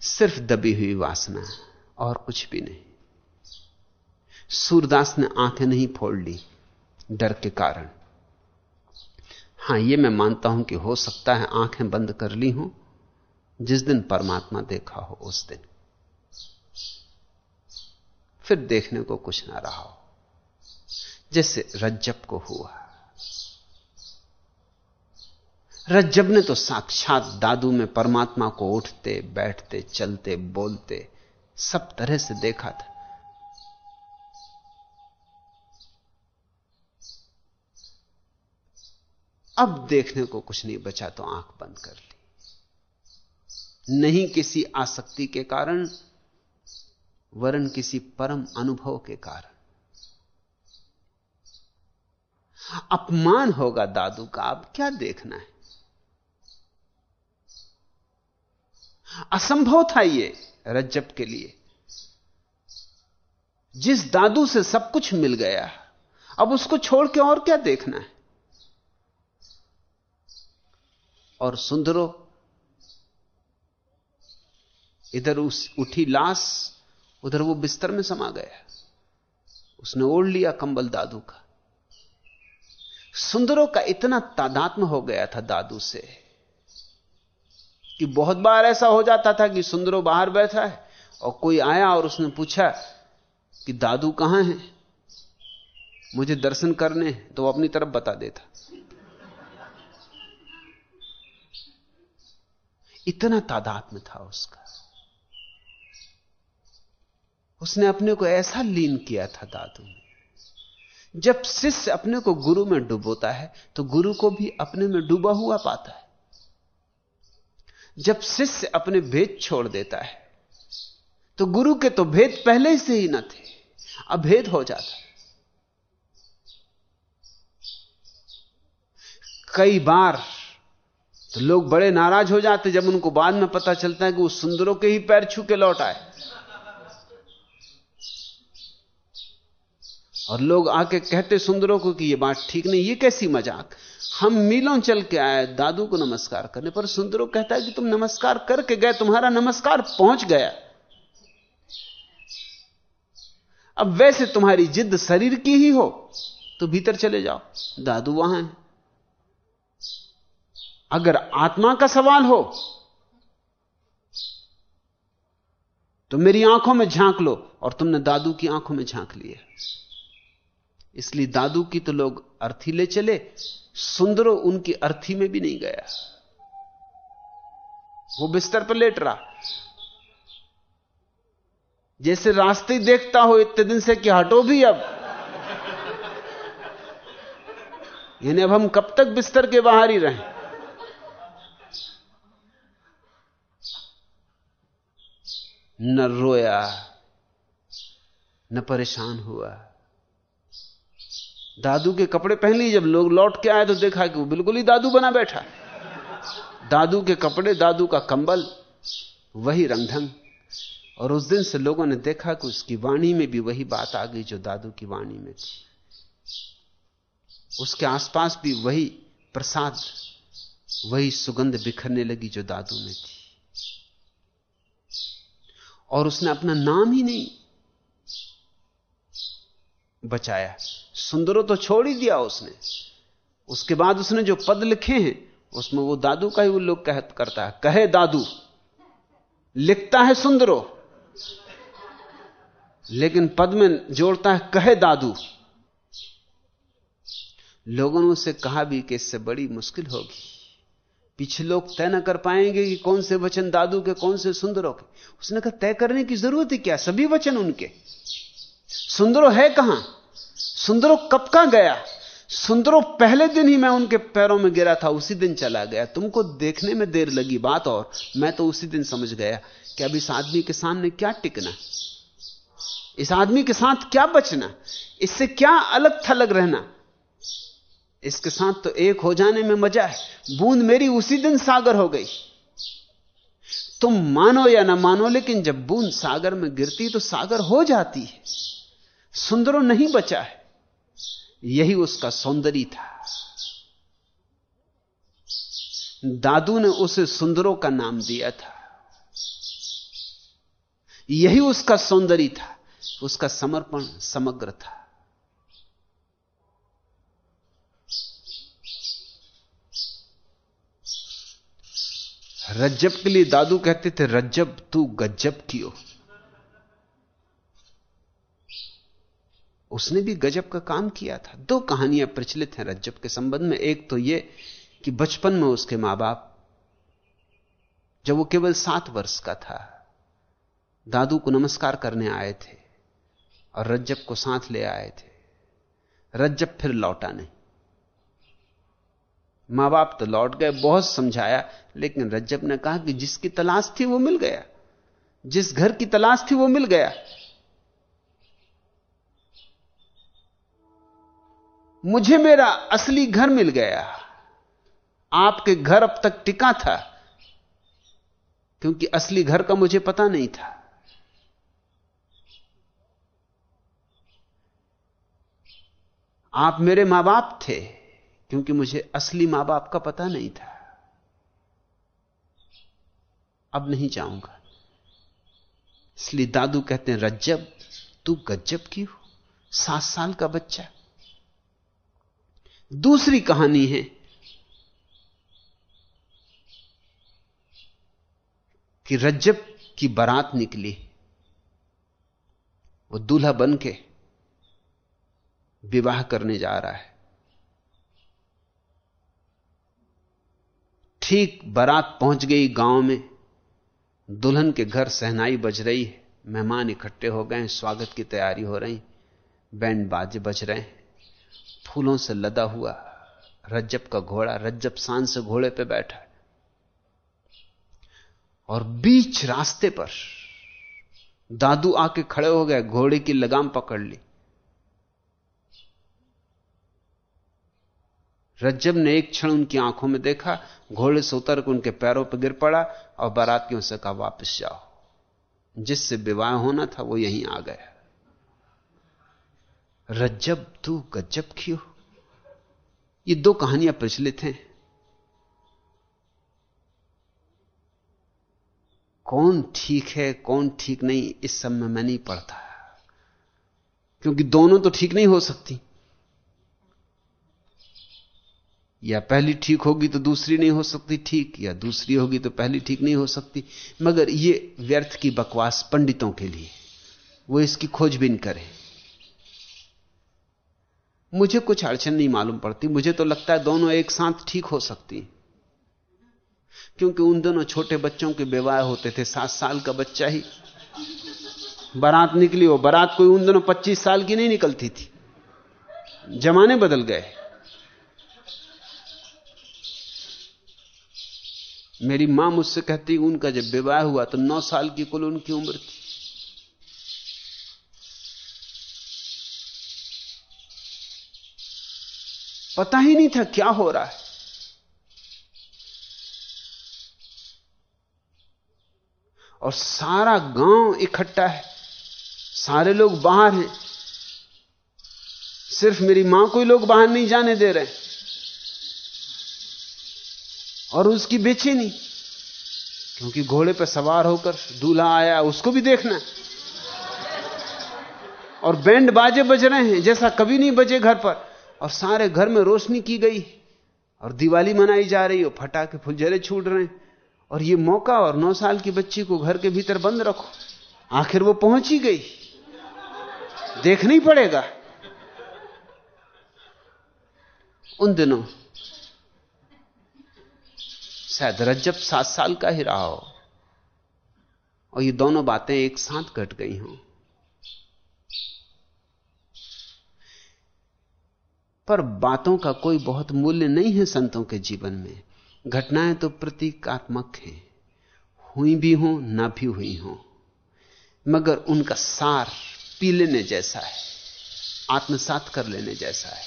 S2: सिर्फ़ दबी हुई वासना और कुछ भी नहीं। सूरदास ने आँखें नहीं फोड़ ली, डर के कारण। हाँ यह मैं मानता हूँ कि हो सकता है आँखें बंद कर ली हूँ, जिस दिन परमात्मा देखा हो उस दिन। फिर देखने को कुछ ना रहा हो। जैसे रज्जब को हुआ। रज्जब ने तो साक्षात दादू में परमात्मा को उठते, बैठते, चलते, बोलते, सब तरह से देखा था। अब देखने को कुछ नहीं बचा तो आँख बंद कर ली। नहीं किसी आसक्ति के कारण वरन किसी परम अनुभव के कारण। अपमान होगा दादू का, अब क्या देखना है? असंभव था ये रज्जब के लिए। जिस दादू से सब कुछ मिल गया, अब उसको छोड़ के और क्या देखना है? और सुंदरो, इधर उस उठी लाश उधर वो बिस्तर में समा गया। उसने ओढ़ लिया कंबल दादू का। सुंदरों का इतना तादात्म हो गया था दादू से कि बहुत बार ऐसा हो जाता था कि सुंदरों बाहर बैठा है और कोई आया और उसने पूछा कि दादू कहाँ है? मुझे दर्शन करने तो वो अपनी तरफ़ बता देता। इतना तादात्म था उसका। उसने अपने को ऐसा लीन किया था दादू में। जब शिष्य अपने को गुरु में डुबोता है तो गुरु को भी अपने में डूबा हुआ पाता है। जब शिष्य अपने भेद छोड़ देता है तो गुरु के तो भेद पहले से ही न थे, अभेद हो जाता है। कई बार तो लोग बड़े नाराज़ हो जाते जब उनको बाद में पता चलता है कि वो सुंदरों के ही पैर छू के लौट आए। और लोग आके कहते सुंदरों को कि ये बात ठीक नहीं, ये कैसी मज़ाक? हम मीलों चल के आए, दादू को नमस्कार करने पर सुंदरों कहता है कि तुम नमस्कार करके गए, तुम्हारा नमस्कार पहुँच गया। अब वैसे तुम्हारी जिद शरीर की ही हो तो भीतर चले जाओ, दादू वहाँ है। अगर आत्मा का सवाल हो तो मेरी आँखों में झाँक लो, और तुमने दादू की आँखों में झाँक लिया इसलिए दादू की तो लोग अर्थी ले चले, सुंदरो उनकी अर्थी में भी नहीं गया। वो बिस्तर पर लेट रहा। जैसे रास्ते देखता हो इतने दिन से कि हटो भी अब। यानी अब हम कब तक बिस्तर के बाहर ही रहें? न रोया, न परेशान हुआ। दादू के कपड़े पहन लिए जब लोग लौट के आए तो देखा कि वो बिल्कुल ही दादू बना बैठा दादू के कपड़े, दादू का कंबल, वही रंगढंग। और उस दिन से लोगों ने देखा कि उसकी वाणी में भी वही बात आ गई जो दादू की वाणी में थी। उसके आसपास भी वही प्रसाद, वही सुगंध बिखरने लगी जो दादू में थी। और उसने अपना नाम ही नहीं बचाया। सुंदरों तो छोड़ ही दिया उसने। उसके बाद उसने जो पद लिखे हैं, उसमें वो दादू का ही उल्लेख कहत करता है। कहे दादू, लिखता है सुंदरो, लेकिन पद में जोड़ता है कहे दादू। लोगों ने उससे कहा भी कि इससे बड़ी मुश्किल होगी। पीछे लोग तय ना कर पाएँगे कि कौन से वचन दादू के, कौन से सुंदरों के। उसने कहा, तय करने की ज़रूरत ही क्या? सभी वचन उनके। सुंदरो है कहाँ? सुंदरो कब का गया? सुंदरो पहले दिन ही मैं उनके पैरों में गिरा था, उसी दिन चला गया। तुमको देखने में देर लगी बात और मैं तो उसी दिन समझ गया कि अब इस आदमी के सामने क्या टिकना। इस आदमी के साथ क्या बचना? इससे क्या अलग थलग रहना? इसके साथ तो एक हो जाने में मज़ा है। बूंद मेरी उसी दिन सागर हो गई। तुम मानो या ना मानो, लेकिन जब बूंद सागर में गिरती तो सागर हो जाती है। सुंदरो नहीं बचा है। यही उसका सौंदर्य था। दादू ने उसे सुंदरों का नाम दिया था। यही उसका सौंदर्य था। उसका समर्पण समग्र था। रज्जब के लिए दादू कहते थे, रज्जब, तू गज्जब कियो उसने भी गजब का काम किया था। दो कहानियाँ प्रचलित हैं रज्जब के संबंध में। एक तो यह कि बचपन में उसके माँ बाप जब वो केवल सात वर्ष का था, दादू को नमस्कार करने आए थे और रज्जब को साथ ले आए थे। रज्जब फिर लौटा नहीं। माँ बाप तो लौट गए, बहुत समझाया, लेकिन रज्जब ने कहा कि जिसकी तलाश थी वो मिल गया। जिस घर की तलाश थी वो मिल गया। मुझे मेरा असली घर मिल गया। आपके घर अब तक टिका था, क्योंकि असली घर का मुझे पता नहीं था। आप मेरे माँ बाप थे, क्योंकि मुझे असली माँ बाप का पता नहीं था। अब नहीं जाऊँगा इसलिए दादू कहते हैं, रज्जब, तू गज्जब की हो सात साल का बच्चा। दूसरी कहानी है। कि रज्जब की बारात निकली। वो दूल्हा बन के विवाह करने जा रहा है। ठीक बारात पहुँच गई गाँव में। दुल्हन के घर सहनाई बज रही है। मेहमान इकट्ठे हो गए स्वागत की तैयारी हो रही। बैंड बाजे बज रहे हैं। फूलों से लदा हुआ रज्जब का घोड़ा रज्जब साँझ से घोड़े पे बैठा है। और बीच रास्ते पर दादू आके खड़े हो गए, घोड़े की लगाम पकड़ ली। रज्जब ने एक क्षण उनकी आँखों में देखा, घोड़े से उतर उनके पैरों पर गिर पड़ा और बारातियों से कहा, वापस जाओ। जिससे विवाह होना था, वो यहीं आ गया। रज्जब तू गज्जब क्यों ये दो कहानियाँ प्रचलित हैं। कौन ठीक है, कौन ठीक नहीं, इस सब में मैं नहीं पढ़ता। क्योंकि दोनों तो ठीक नहीं हो सकती। या पहली ठीक होगी तो दूसरी नहीं हो सकती ठीक, या दूसरी होगी तो पहली ठीक नहीं हो सकती। मगर ये व्यर्थ की बकवास पंडितों के लिए। वो इसकी खोजबीन करें। मुझे कुछ अड़चन नहीं मालूम पड़ती। मुझे तो लगता है दोनों एक साथ ठीक हो सकती क्योंकि उन दोनों छोटे बच्चों के विवाह होते थे, सात साल का बच्चा ही। बारात निकली हो बारात कोई उन दोनों पच्चीस साल की नहीं निकलती थी। जमाने बदल गए। मेरी माँ मुझसे कहती, उनका जब विवाह हुआ तो नौ साल की कुल उनकी उम्र थी। पता ही नहीं था क्या हो रहा है। और सारा गाँव इकट्ठा है। सारे लोग बाहर हैं। सिर्फ़ मेरी माँ को ही लोग बाहर नहीं जाने दे रहे और उसकी बेचैनी क्योंकि घोड़े पर सवार होकर दूल्हा आया, उसको भी देखना और बैंड बाजे बज रहे हैं, जैसा कभी नहीं बजे घर पर। और सारे घर में रोशनी की गई और दिवाली मनाई जा रही और फटाके फुलझरे छूट रहे हैं। और ये मौका और नौ साल की बच्ची को घर के भीतर बंद रखो। आखिर वो पहुँच ही गई। देखना ही पड़ेगा। उन दिनों शायद रज्जब सात साल का ही रहा हो, और ये दोनों बातें एक साथ घट गई हों। पर बातों का कोई बहुत मूल्य नहीं है संतों के जीवन में। घटनाएँ तो प्रतीकात्मक हैं। हुई भी हो, ना भी हुई हो। मगर उनका सार पी लेने जैसा है। आत्मसात कर लेने जैसा है।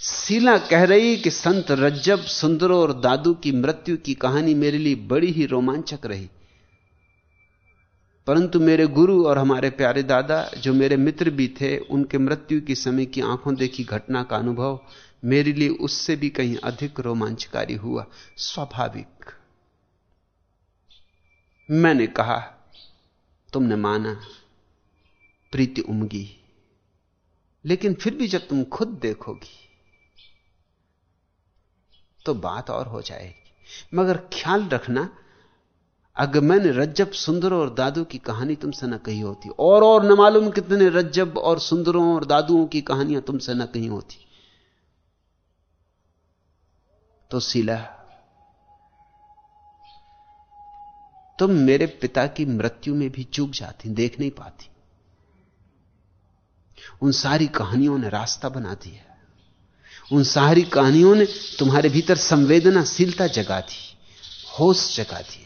S2: शीला कह रही कि संत रज्जब, सुंदरो और दादू की मृत्यु की कहानी मेरे लिए बड़ी ही रोमांचक रही। परंतु मेरे गुरु और हमारे प्यारे दादा, जो मेरे मित्र भी थे, उनके मृत्यु की समय की आँखों देखी घटना का अनुभव मेरे लिए उससे भी कहीं अधिक रोमांचकारी हुआ। स्वाभाविक। मैंने कहा, तुमने माना, प्रीति उमगी। लेकिन फिर भी जब तुम खुद देखोगी तो बात और हो जाएगी। मगर ख्याल रखना अगर मैंने रज्जब सुंदरों और दादू की कहानी तुमसे न कही होती। और और न मालूम कितने रज्जब और सुंदरों और दादुओं की कहानियाँ तुमसे न कही होती। तो सीला, तुम मेरे पिता की मृत्यु में भी चूक जाती, देख नहीं पाती। उन सारी कहानियों ने रास्ता बना दिया। उन सारी कहानियों ने तुम्हारे भीतर संवेदनाशीलता जगा दी, होश जगा दिया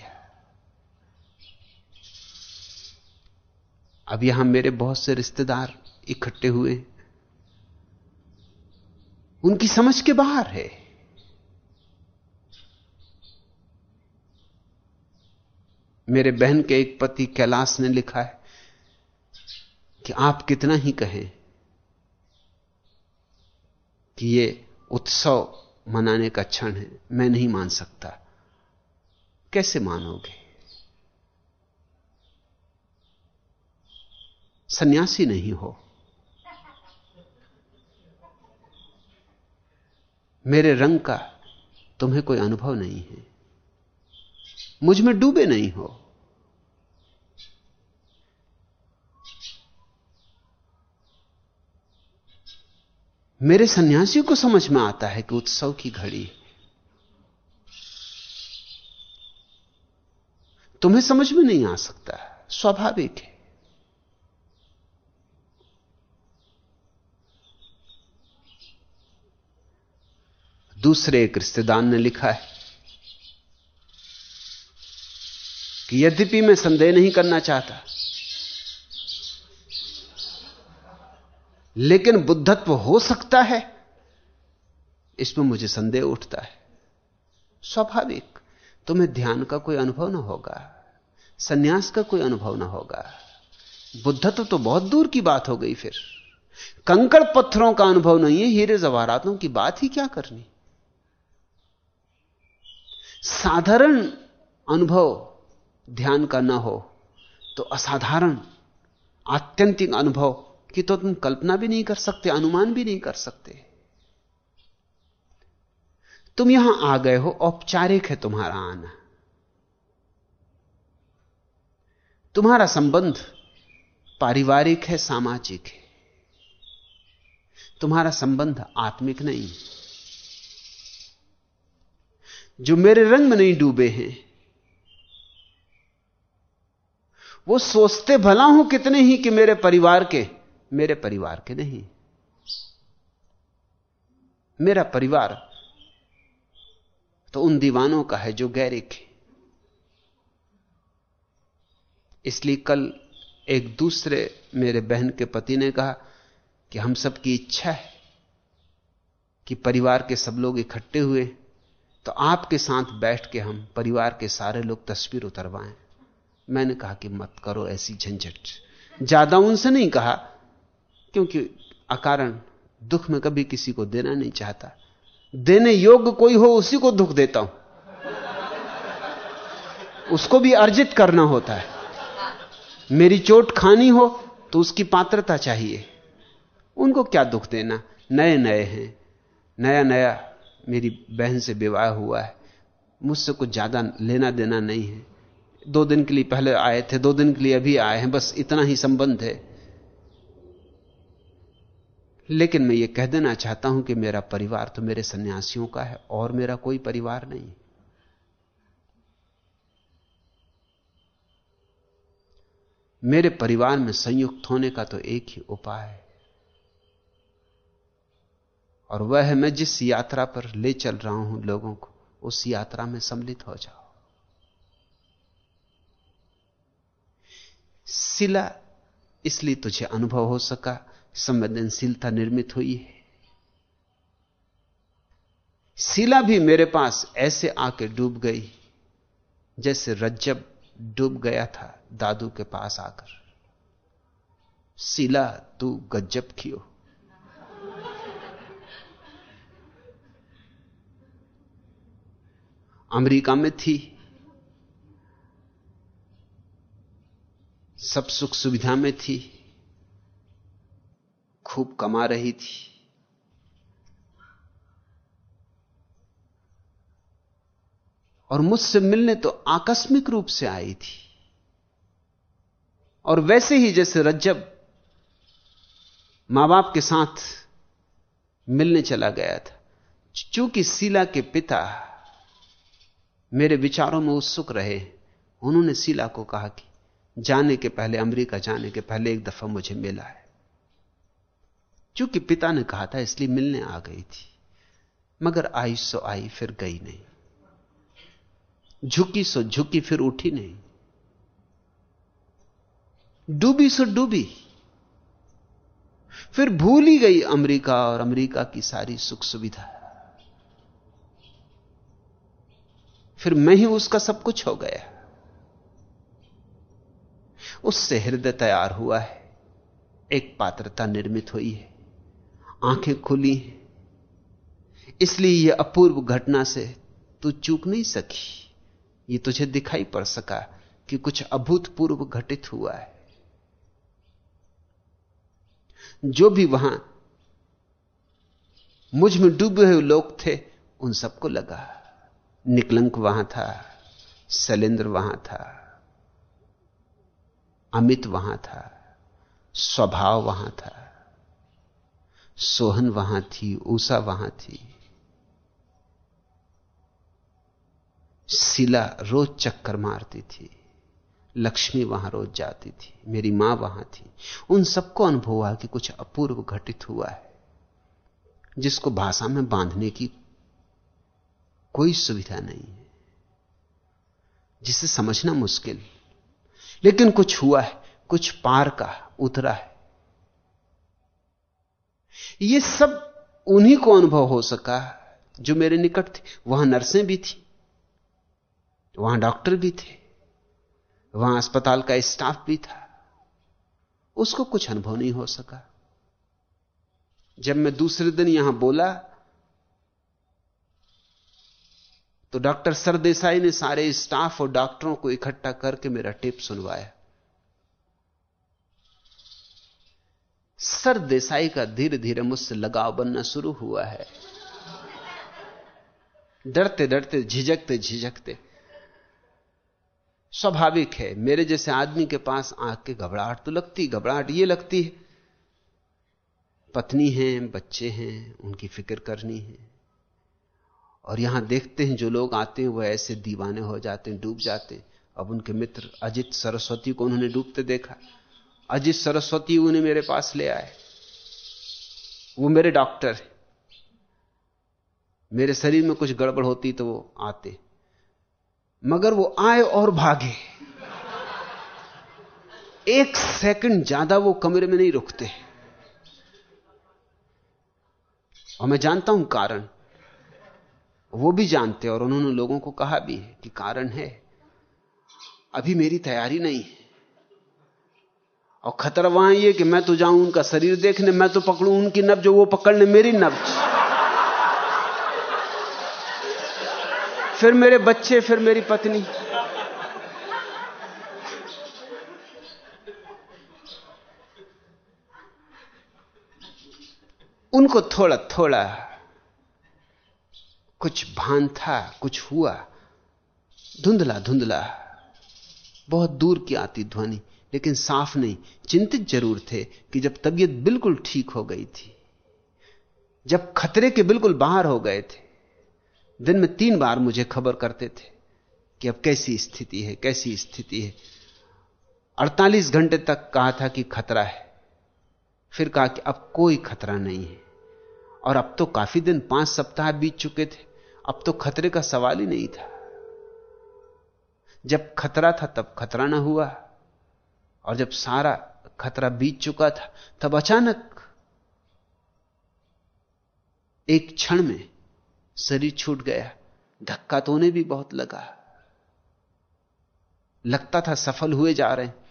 S2: अब यहाँ मेरे बहुत से रिश्तेदार इकट्ठे हुए उनकी समझ के बाहर है। मेरे बहन के एक पति कैलाश ने लिखा है कि आप कितना ही कहें कि ये उत्सव मनाने का क्षण है। मैं नहीं मान सकता। कैसे मानोगे? सन्यासी नहीं हो। मेरे रंग का तुम्हें कोई अनुभव नहीं है। मुझमें डूबे नहीं हो। मेरे सन्यासी को समझ में आता है कि उत्सव की घड़ी। तुम्हें समझ में नहीं आ सकता। स्वाभाविक है। दूसरे एक रिश्तेदार ने लिखा है कि यद्यपि मैं संदेह नहीं करना चाहता, लेकिन बुद्धत्व हो सकता है इसमें मुझे संदेह उठता है। स्वाभाविक, तुम्हें ध्यान का कोई अनुभव ना होगा, सन्यास का कोई अनुभव ना होगा। बुद्धत्व तो बहुत दूर की बात हो गई फिर। कंकड़ पत्थरों का अनुभव नहीं है, हीरे जवाहरातों की बात ही क्या करनी? साधारण अनुभव ध्यान का ना हो तो असाधारण, आत्यंतिक अनुभव की तो तुम कल्पना भी नहीं कर सकते, अनुमान भी नहीं कर सकते। तुम यहाँ आ गए हो, औपचारिक है तुम्हारा आना। तुम्हारा संबंध पारिवारिक है, सामाजिक है। तुम्हारा संबंध आत्मिक नहीं। जो मेरे रंग में नहीं डूबे हैं। वो सोचते भला हूँ कितने ही कि मेरे परिवार के, मेरे परिवार के नहीं। मेरा परिवार तो उन दीवानों का है जो गैरिक है इसलिए कल एक दूसरे मेरे बहन के पति ने कहा कि हम सब की इच्छा है कि परिवार के सब लोग इकट्ठे हुए तो आपके साथ बैठ के हम परिवार के सारे लोग तस्वीर उतरवाएँ। मैंने कहा कि मत करो ऐसी झंझट। ज़्यादा उनसे नहीं कहा, क्योंकि अकारण दुख में कभी किसी को देना नहीं चाहता। देने योग्य कोई हो, उसी को दुख देता हूँ। उसको भी अर्जित करना होता है। मेरी चोट खानी हो तो उसकी पात्रता चाहिए। उनको क्या दुख देना? नए नए हैं। नया नया मेरी बहन से विवाह हुआ है। मुझसे कुछ ज़्यादा लेना देना नहीं है। दो दिन के लिए पहले आए थे, दो दिन के लिए अभी आए हैं, बस इतना ही संबंध है। लेकिन मैं ये कह देना चाहता हूँ कि मेरा परिवार तो मेरे सन्यासियों का है और मेरा कोई परिवार नहीं मेरे परिवार में संयुक्त होने का तो एक ही उपाय है। और वह है मैं जिस यात्रा पर ले चल रहा हूँ लोगों को, उस यात्रा में सम्मिलित हो जाओ। सिला इसलिए तुझे अनुभव हो सका, संवेदनशीलता निर्मित हुई है। शिला भी मेरे पास ऐसे आके डूब गई, जैसे रज्जब डूब गया था दादू के पास आकर। शिला, तू गज्जब खियो अमेरिका में थी। सब सुख सुविधा में थी। खूब कमा रही थी। और मुझसे मिलने तो आकस्मिक रूप से आई थी। और वैसे ही जैसे रज्जब माँ बाप के साथ मिलने चला गया था। चूँकि सीला के पिता मेरे विचारों में उत्सुक रहे उन्होंने शीला को कहा कि जाने के पहले, अमेरिका जाने के पहले एक दफ़ा मुझे मिला है। क्योंकि पिता ने कहा था, इसलिए मिलने आ गई थी। मगर आई सो आई, फिर गई नहीं। झुकी सो झुकी, फिर उठी नहीं। डूबी सो डूबी। फिर भूल ही गई अमेरिका और अमेरिका की सारी सुख सुविधा फिर मैं ही उसका सब कुछ हो गया। उससे हृदय तैयार हुआ है। एक पात्रता निर्मित हुई है। आँखें खुली हैं। इसलिए यह अपूर्व घटना से तू चूक नहीं सकी। ये तुझे दिखाई पड़ सका कि कुछ अभूतपूर्व घटित हुआ है। जो भी वहाँ मुझमें डूबे हुए लोग थे, उन सबको लगा। निकलंक वहाँ था, शैलेंद्र वहाँ था, अमित वहाँ था, स्वभाव वहाँ था, सोहन वहाँ थी, ऊषा वहाँ थी, शिला रोज चक्कर मारती थी, लक्ष्मी वहाँ रोज जाती थी, मेरी माँ वहाँ थी। उन सबको अनुभव हुआ कि कुछ अपूर्व घटित हुआ है, जिसको भाषा में बांधने की कोई सुविधा नहीं है। जिसे समझना मुश्किल। लेकिन कुछ हुआ है, कुछ पार का उतरा है। ये सब उन्हीं को अनुभव हो सका जो मेरे निकट थे। वहाँ नर्सें भी थी, वहाँ डॉक्टर भी थे, वहाँ अस्पताल का स्टाफ भी था। उसको कुछ अनुभव नहीं हो सका। जब मैं दूसरे दिन यहाँ बोला तो डॉक्टर सरदेसाई ने सारे स्टाफ और डॉक्टरों को इकट्ठा करके मेरा टेप सुनवाया। सर देसाई का धीरे धीरे मुझसे लगाव बनना शुरू हुआ है। डरते डरते झिझकते झिझकते स्वाभाविक है, मेरे जैसे आदमी के पास आँख के घबराहट तो लगती, घबराहट ये लगती है। पत्नी है, बच्चे हैं, उनकी फ़िक्र करनी है। और यहाँ देखते हैं, जो लोग आते हैं वह ऐसे दीवाने हो जाते हैं, डूब जाते हैं। अब उनके मित्र अजित सरस्वती को उन्होंने डूबते देखा। अजित सरस्वती उन्हें मेरे पास ले आए। वो मेरे डॉक्टर मेरे शरीर में कुछ गड़बड़ होती तो वो आते। मगर वो आए और भागे। एक सेकंड ज़्यादा वो कमरे में नहीं रुकते। और मैं जानता हूँ कारण। वो भी जानते और उन्होंने लोगों को कहा भी है कि कारण है। अभी मेरी तैयारी नहीं है। और खतरा वहाँ ये कि मैं तो जाऊँ उनका शरीर देखने, मैं तो पकड़ू उनकी नब जो वो पकड़ने मेरी नब फिर मेरे बच्चे, फिर मेरी पत्नी। उनको थोड़ा थोड़ा कुछ भान था, कुछ हुआ। धुंधला धुंधला। बहुत दूर की आती ध्वनि, लेकिन साफ़ नहीं। चिंतित ज़रूर थे कि जब तबीयत बिल्कुल ठीक हो गई थी, जब खतरे के बिल्कुल बाहर हो गए थे, दिन में तीन बार मुझे खबर करते थे कि अब कैसी स्थिति है, कैसी स्थिति है। 48 घंटे तक कहा था कि खतरा है। फिर कहा कि अब कोई खतरा नहीं है। और अब तो काफ़ी दिन, पाँच सप्ताह बीत चुके थे। अब तो खतरे का सवाल ही नहीं था। जब खतरा था, तब खतरा ना हुआ। और जब सारा खतरा बीत चुका था, तब अचानक एक क्षण में शरीर छूट गया। धक्का तो उन्हें भी बहुत लगा। लगता था सफल हुए जा रहे हैं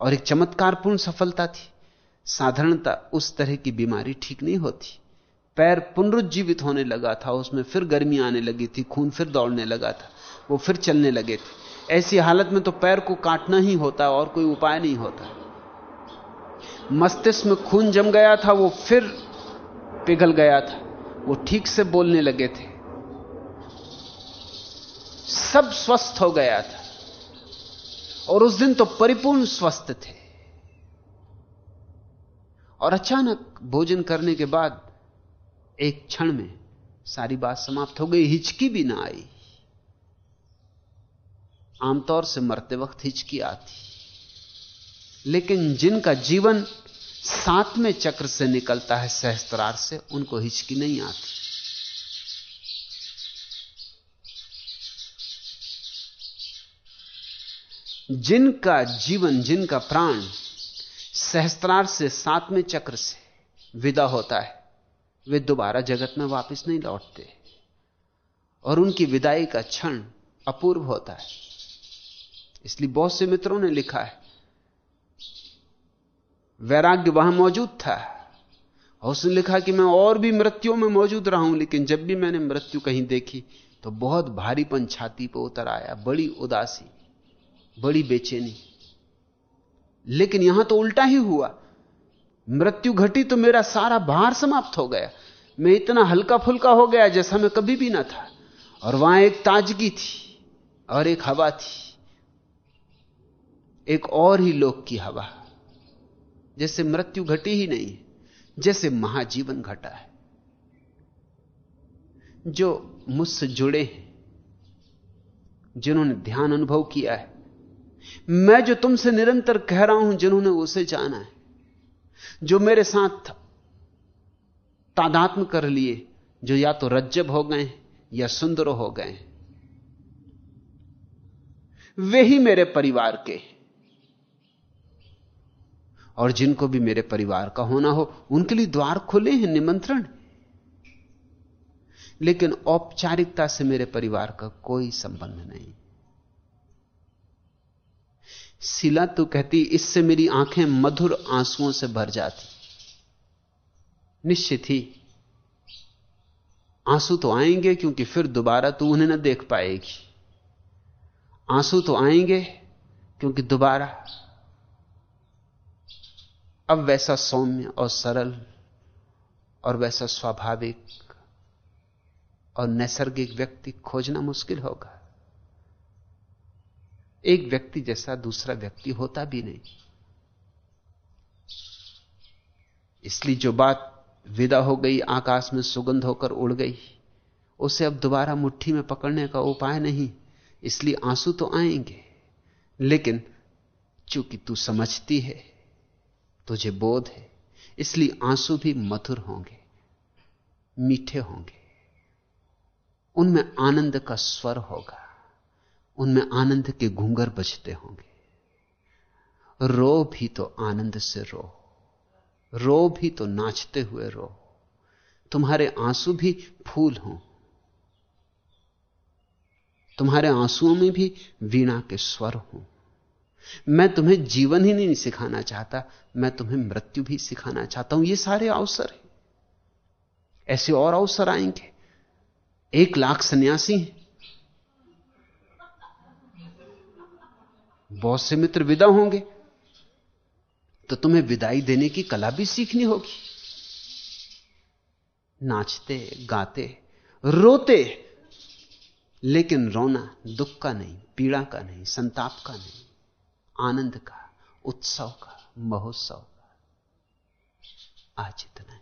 S2: और एक चमत्कारपूर्ण सफलता थी। साधारणता उस तरह की बीमारी ठीक नहीं होती। पैर पुनरुज्जीवित होने लगा था, उसमें फिर गर्मी आने लगी थी, खून फिर दौड़ने लगा था, वो फिर चलने लगे थे। ऐसी हालत में तो पैर को काटना ही होता, और कोई उपाय नहीं होता। मस्तिष्क में खून जम गया था, वो फिर पिघल गया था, वो ठीक से बोलने लगे थे। सब स्वस्थ हो गया था, और उस दिन तो परिपूर्ण स्वस्थ थे। और अचानक भोजन करने के बाद एक क्षण में सारी बात समाप्त हो गई, हिचकी भी ना आई। आमतौर से मरते वक्त हिचकी आती। लेकिन जिनका जीवन सातवें चक्र से निकलता है, सहस्त्रार से, उनको हिचकी नहीं आती। जिनका जीवन, जिनका प्राण सहस्त्रार से सातवें चक्र से विदा होता है वे दोबारा जगत में वापस नहीं लौटते। और उनकी विदाई का क्षण अपूर्व होता है। इसलिए बहुत से मित्रों ने लिखा है, वैराग्य वहाँ मौजूद था। और उसने लिखा कि मैं और भी मृत्युओं में मौजूद रहा हूँ, लेकिन जब भी मैंने मृत्यु कहीं देखी तो बहुत भारीपन छाती पर उतर आया, बड़ी उदासी, बड़ी बेचैनी। लेकिन यहाँ तो उल्टा ही हुआ। मृत्यु घटी तो मेरा सारा भार समाप्त हो गया। मैं इतना हल्का फुल्का हो गया जैसा मैं कभी भी ना था। और वहाँ एक ताजगी थी और एक हवा थी। एक और ही लोक की हवा, जैसे मृत्यु घटी ही नहीं, जैसे महाजीवन घटा है। जो मुझसे जुड़े हैं, जिन्होंने ध्यान अनुभव किया है, मैं जो तुमसे निरंतर कह रहा हूँ, जिन्होंने उसे जाना है जो मेरे साथ तादात्म कर लिए, जो या तो रज्जब हो गए या सुंदर हो गए। वे ही मेरे परिवार के। और जिनको भी मेरे परिवार का होना हो, उनके लिए द्वार खुले हैं, निमंत्रण। लेकिन औपचारिकता से मेरे परिवार का कोई संबंध नहीं। शिला तो कहती, इससे मेरी आँखें मधुर आंसुओं से भर जाती। निश्चित ही, आँसू तो आएँगे, क्योंकि फिर दोबारा तू उन्हें न देख पाएगी। आँसू तो आएँगे, क्योंकि दोबारा अब वैसा सौम्य और सरल और वैसा स्वाभाविक और नैसर्गिक व्यक्ति खोजना मुश्किल होगा। एक व्यक्ति जैसा दूसरा व्यक्ति होता भी नहीं। इसलिए जो बात विदा हो गई, आकाश में सुगंध होकर उड़ गई, उसे अब दोबारा मुट्ठी में पकड़ने का उपाय नहीं। इसलिए आँसू तो आएँगे, लेकिन चूँकि तू समझती है, तुझे बोध है, इसलिए आँसू भी मधुर होंगे, मीठे होंगे। उनमें आनंद का स्वर होगा। उनमें आनंद के घूंगर बजते होंगे। रो भी तो आनंद से रो। रो भी तो नाचते हुए रो। तुम्हारे आँसू भी फूल हों। तुम्हारे आंसुओं में भी वीणा के स्वर हों। मैं तुम्हें जीवन ही नहीं सिखाना चाहता, मैं तुम्हें मृत्यु भी सिखाना चाहता हूँ। ये सारे अवसर हैं। ऐसे और अवसर आएँगे। एक लाख सन्यासी हैं। बहुत से मित्र विदा होंगे। तो तुम्हें विदाई देने की कला भी सीखनी होगी। नाचते, गाते, रोते, लेकिन रोना दुख का नहीं, पीड़ा का नहीं, संताप का नहीं, आनंद का, उत्सव का, महोत्सव का। आज इतना